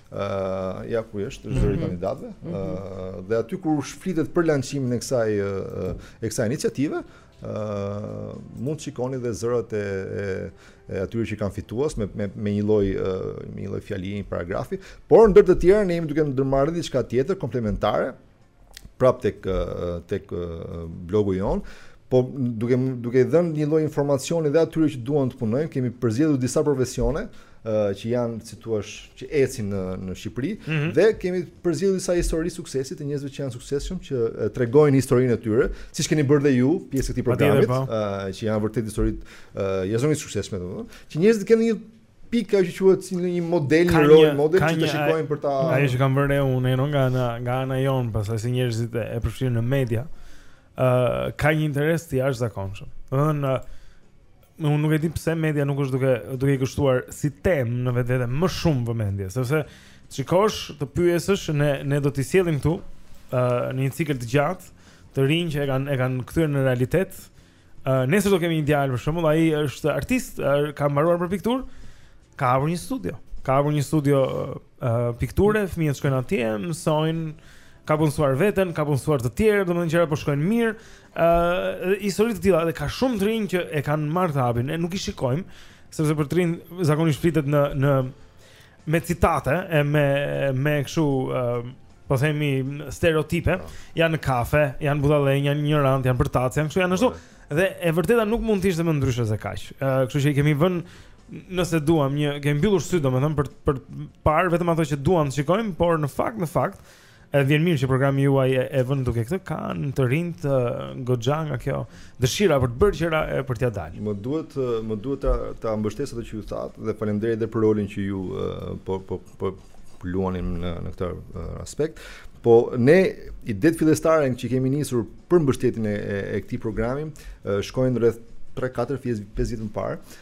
Uh, ja ku është mhm. zëri i mm -hmm. kandidatëve ë mm -hmm. uh, dhe aty kur uh flitet për lançimin e kësaj uh, e kësaj iniciative uh, mund të shikoni dhe zërat e, e, e atyre që kanë fituar me me me një lloj uh, me një lloj fjalie, një paragrafi, por ndër të tjera ne jemi duke ndërmarrë diçka tjetër komplementare prap tek tek blogu jon, po duke duke i dhënë një lloj informacioni dhe atyre që duan të punojnë, kemi përzgjedhur disa profesione që janë si thua që ecin në në Shqipëri mm -hmm. dhe kemi përzgjedhur disa histori suksesi të njerëzve që janë të suksesshëm që tregojnë historinë e tyre, siç keni bërë dhe ju pjesë e këtij programit, uh, që janë vërtet histori uh, jashtëzakonisht të suksesshme domethënë, që njerëzit kanë një Pik ajo që quhet si një model, një rol model që të shikojnë për ta. Ajo që kam vënë re unë në nga ana nga ana jon, pastaj si njerëzit e përfshirë në media, ë uh, ka një interes të jashtëzakonshëm. Domethënë uh, unë nuk e di pse media nuk është duke duke i kushtuar si temë në vetvete më shumë vëmendje, sepse të shikosh të pyesësh ne ne do t'i sjellim këtu ë uh, në një cikël të gjatë të rinj që e kanë e kanë kthyer në realitet Uh, nesër do kemi një djalë për shembull, ai është artist, uh, ka mbaruar për pikturë, ka hapur një studio. Ka hapur një studio uh, pikture, fëmijët shkojnë atje, mësojnë, ka punësuar veten, ka punësuar të tjerë, domethënë gjëra po shkojnë mirë. Ë uh, histori të tilla dhe ka shumë të rinj që e kanë marrë këtë hapin. Ne nuk i shikojmë sepse për të rinj zakonisht flitet në në me citate e me me kështu uh, po themi stereotipe, oh. janë në kafe, janë budallenj, janë injorantë, janë përtacë, janë kështu, janë ashtu. Oh, dhe e vërteta nuk mund të ishte më ndryshe se kaq. Uh, kështu që i kemi vënë nëse duam një kemi mbyllur sytë domethënë për për parë vetëm ato që duam të shikojmë, por në fakt në fakt Edhe vjen mirë që programi juaj e, e vë në dukje këtë kanë të rinjtë goxha nga kjo dëshira për të bërë gjëra e për t'ia dalë. Më duhet më duhet ta ta mbështes atë që ju thatë dhe faleminderit edhe për rolin që ju po po po luani në në këtë aspekt. Po ne idetë fillestare që kemi nisur për mbështetjen e, e, e këtij programi shkojnë rreth 3-4 5 vjet më parë.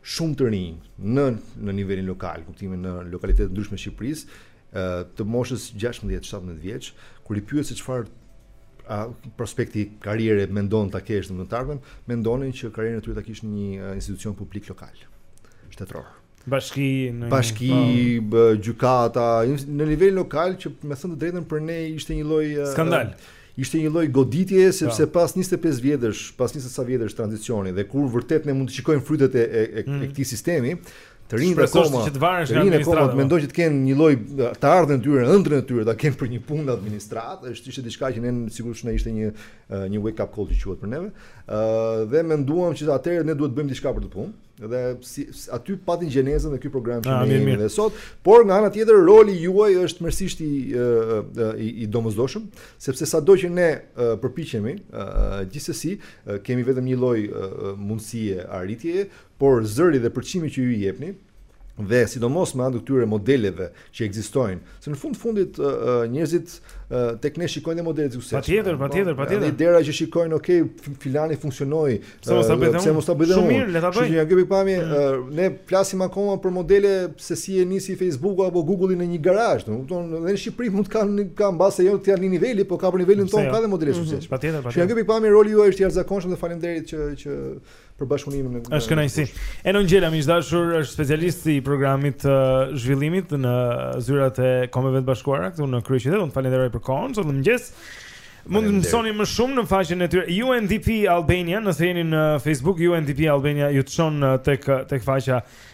shumë të rinj në në nivelin lokal, kuptimin në lokalitete të ndryshme të Shqipërisë, të moshës 16-17 vjeç, kur i pyet se çfarë a prospekti karriere mendon ta kesh në të ardhmen, mendonin që karrierën e tyre ta kishin në një institucion publik lokal, shtetëror. Bashki, në bashki, po. gjykata, në nivel lokal që me thënë të drejtën për ne ishte një lloj skandal. Uh, Ishte një lloj goditje sepse pas njëzet e pesë vjetësh, pas njëzet e ca vjetësh tranzicioni dhe kur vërtet ne mund të shikojmë frytet e e e mm. këtij sistemi, të rinjtë akoma, të rinjtë akoma mendojnë që të kenë një lloj të ardhmën e tyre, ëndrrën e tyre ta kenë për një punë në administratë, është ishte diçka që ne sigurisht na ishte një një wake up call që quhet për neve. Ëh dhe menduam që atëherë ne duhet të bëjmë diçka për të punë. Dhe si, aty pati gjenezën dhe ky program që ah, ne jemi dhe sot, por nga ana tjetër roli juaj është natyrisht i i, i domosdoshëm, sepse sado që ne përpiqemi, gjithsesi kemi vetëm një lloj mundësie arritjeje, por zëri dhe përçimi që ju jepni, dhe sidomos me anë të këtyre modeleve që ekzistojnë, se në fund fundit njerëzit tek ne shikojnë dhe modelet e suksesshme. Patjetër, patjetër, po, patjetër. Dhe derisa shikojnë, ok, filani funksionoi. Pse mos ta bëjmë? Pse mos ta bëjmë? Shumë mirë, le ta bëjmë. Nga kjo pikëpamje, mm. ne flasim akoma për modele se si e nisi Facebooku apo Google'i në një garazh, do të thonë, dhe në Shqipëri mund të ketë ka mbase jo të jenë atij niveli, po ka për nivelin tonë jo? ka dhe modele të mhm, suksesshme. Patjetër, patjetër. Nga kjo pikëpamje roli juaj është i jashtëzakonshëm dhe faleminderit që që për bashkëpunimin me Është kënaqësi. Eno Ngjela miq të dashur është specialist i programit të uh, zhvillimit në zyrat e Kombeve të Bashkuara këtu në kryeqytet. Unë të falenderoj për kohën sot në mëngjes. Mund të mësoni më shumë në faqen e tyre UNDP Albania, nëse jeni në Facebook UNDP Albania ju çon uh, tek uh, tek faqja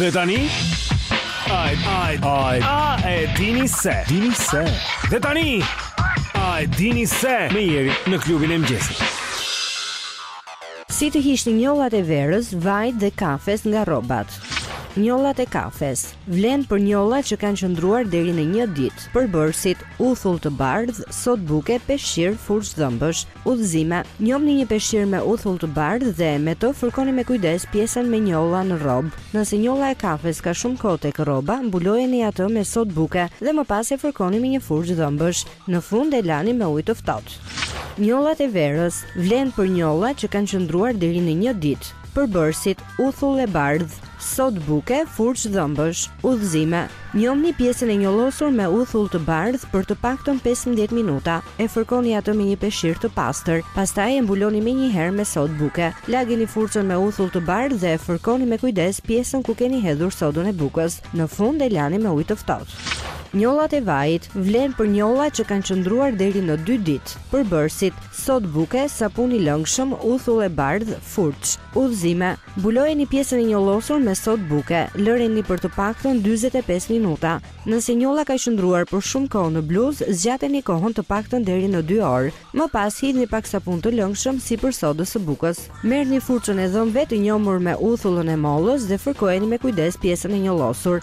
Dhe tani Ai ai ai a e dini se dini se Dhe tani ai dini se me Jerin në klubin e mëngjesit Si të hiqni njollat e verës, vajit dhe kafes nga rrobat Njollat e kafes vlen për njollat që kanë qëndruar deri në një ditë. Përbërësit uthull të bardhë, sodë buke, peshqir, furçë dhëmbësh, Udhëzime, Njomni një peshqir me uthull të bardhë dhe me të fërkoni me kujdes pjesën me njolla në rrobë. Nëse njolla e kafes ka shumë kohë tek rroba, mbulojeni atë me sodë buke dhe më pas e fërkoni me një furçë dhëmbësh. Në fund e lani me ujë të ftohtë. Njollat e verës, Vlen për njolla që kanë qëndruar deri në një ditë. Përbërësit, Uthull e bardhë, sodë buke, furçë dhëmbësh. Udhëzime. Njomni pjesën e njollosur me uthull të bardhë për të paktën pesëmbëdhjetë minuta. E fërkoni atë me një peshqir të pastër, pastaj e mbuloni menjëherë me sodë buke. Lageni furçën me uthull të bardhë dhe e fërkoni me kujdes pjesën ku keni hedhur sodën e bukës. Në fund e lani me ujë të ftohtë. Njollat e vajit, vlen për njolla që kanë qëndruar deri në dy ditë. Përbërësit, sodë buke, sapun i lëngshëm, uthull e bardhë, furçë. Udhëzime, Mbulojeni pjesën e njollosur me sodë buke. Lëreni për të paktën dyzet e pesë minuta. Nëse njolla ka qëndruar për shumë kohë në bluzë, zgjateni kohën të paktën deri në dy orë. Më pas hidhni pak sapun të lëngshëm sipër sodës së bukës. Merrni furçën e dhëmbëve të njomur me uthullën e mollës dhe fërkojeni me kujdes pjesën e njollosur.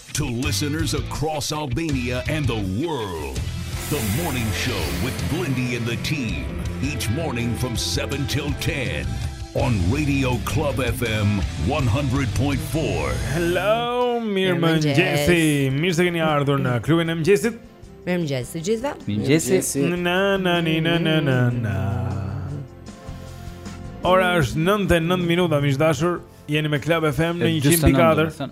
To listeners across Albania and the world, the morning show with Blendi and the team, each morning from 7 till 10 on Radio Club FM 100.4. Hello, mirëmëngjesi, mirë se keni ardhur në klubin e mëngjesit. Mirëmëngjesi, të gjithëve? Mirëmëngjesi. Na, na, ni, na, na, na, na. Ora është 9 e 9 minuta, miq të dashur, jeni me Club FM në 100.4.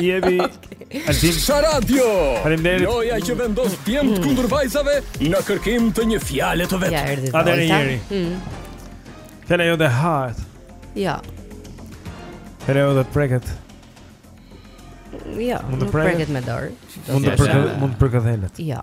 I jemi Altin Sara Dio Faleminderit Loja që vendos djemtë mm. kundër vajzave Në kërkim të një fjale të vetme Ja erdi të Atëherë jeri mm. Fjale jo dhe hahet Ja Fjale jo dhe preket Ja, jo, nuk preket me dorë Mund të përkëdhelet Ja Mund të përkëdhelet Ja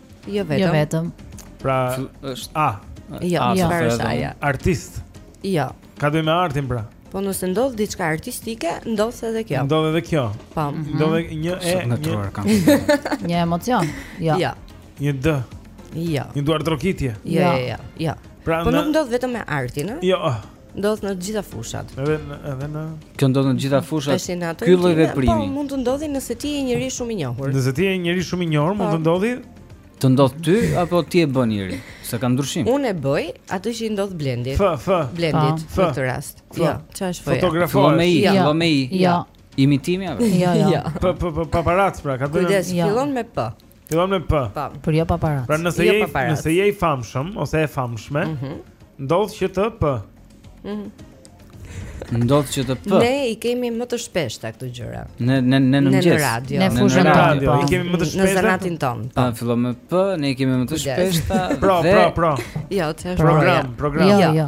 Jo vetëm. Jo vetëm. Pra është A. Jo, jo. është Artist. Jo. Ka të bëjë me artin pra. Po nëse ndodh diçka artistike, ndodh edhe kjo. Ndodh edhe kjo. Po. Mhm. Ndodh edhe një e një. Një emocion. Jo. Jo. Një D. Jo. Një duartrokitje. Jo, jo, jo. Pra po nuk ndodh vetëm me artin, ëh? Jo. Ndodh në të gjitha fushat. Edhe në edhe në Kjo ndodh në të gjitha fushat. Tash në ato. Ky lloj veprimi. Po mund të ndodhë nëse ti je një njeri shumë i njohur. Nëse ti je një njeri shumë i njohur, mund të po. ndodhë të ndodh ty apo ti e bën njëri? Se ka ndryshim? Unë e bëj atë që i ndodh Blendit. F f Blendit në këtë rast. Jo, çfarë është folja? Fotografo me i, jo me i. Jo. Imitimi apo? Jo, jo. P p p paparazzi pra, ka të bëjë. Kujdes, fillon me p. Fillon me p. Po, por jo paparazzi. Pra nëse jo je nëse je i famshëm ose e famshme, mm -hmm. ndodh që të p. Mhm. Mm ndodh që të p. Ne i kemi më të shpeshta këto gjëra. Ne ne ne në mëngjes. Ne në radio. Ne në radio. Po. I kemi më të shpeshta. Në zanatin tonë. Po, po fillon me p, ne i kemi më të shpeshta. Pro, pro, pro. Jo, ti është program, program. Jo, jo.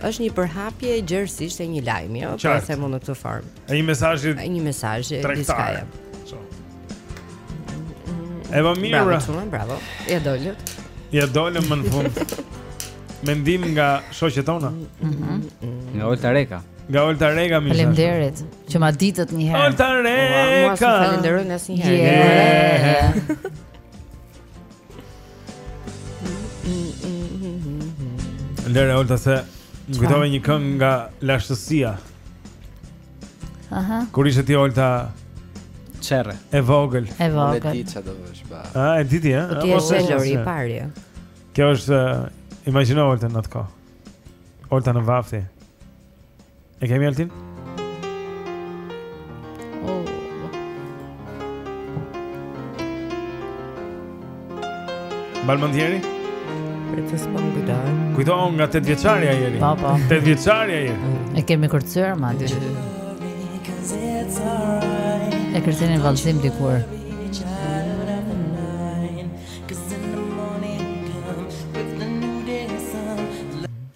Është një përhapje gjerësisht e një lajmi, ëh, po se mund në këtë formë. E një mesazhi. E një mesazhi diçka. Eva Mira. Bravo, shumë bravo. Ia dolët. Ia dolët më në fund. Mendim nga shoqet tona. Mhm. Nga Olta Reka. Nga Olta Reka më. Faleminderit që ma diktë një herë. Olta Reka. Mos falenderoj asnjëherë. Yeah. Lëre Olta se më kujtove një këngë nga lashtësia. Aha. Kur ishe ti Olta Çerre. E vogël. E vogël. Unë e di çfarë do të bësh, ba. A e di ti, a? Ti je Lori i parë. Kjo është imagjino Olten në atë kohë. Olta në vafti. E kemi altin? Oh. Balmëndjeri? Për të s'po m'kujtohet Kujtohet nga 8 vjeçarja jeri Pa, pa 8 vjeçarja jeri E kemi kërcyer, madje E kërcenin në vallëzim dikur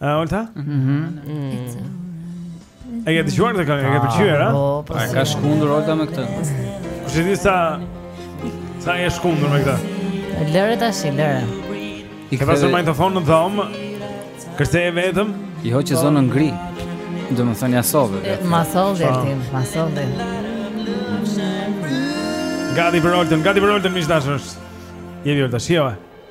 A Olta? Mhm. E ke dëgjuar këtë këngë? E ke ah, pëlqyer, a? Po, po. A ka shkundur Olta me këtë? Kush e di sa sa je shkundur me këtë? Lëre tash, lëre. E ke pasur mikrofon në dhomë. Kërceje vetëm? I hoqë zonën gri. Domethënë jasove. Ma solle ti, Ertin, ma solle. Gati për Olten, gati për Olten, miqtashë është. Jevi Olta, shiova.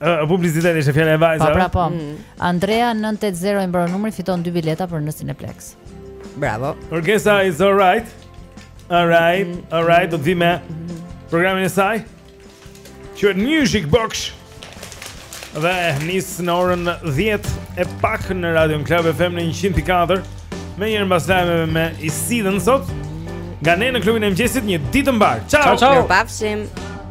Ë, publicitet ishte fjala e vajzave. Po, pra po. Mm. Andrea 980 i mbaron numri fiton dy bileta për në Cineplex. Bravo. Orgesa is all right. All right, mm. all right, do të vijë me programin e saj. Quhet Music Box. Dhe nis në orën 10 e pak në Radio Club FM në 104. Menjëherë mbas lajmeve me Isidën sot. Nga ne në klubin e mëngjesit një ditë të mbarë. Ciao, ciao. ciao.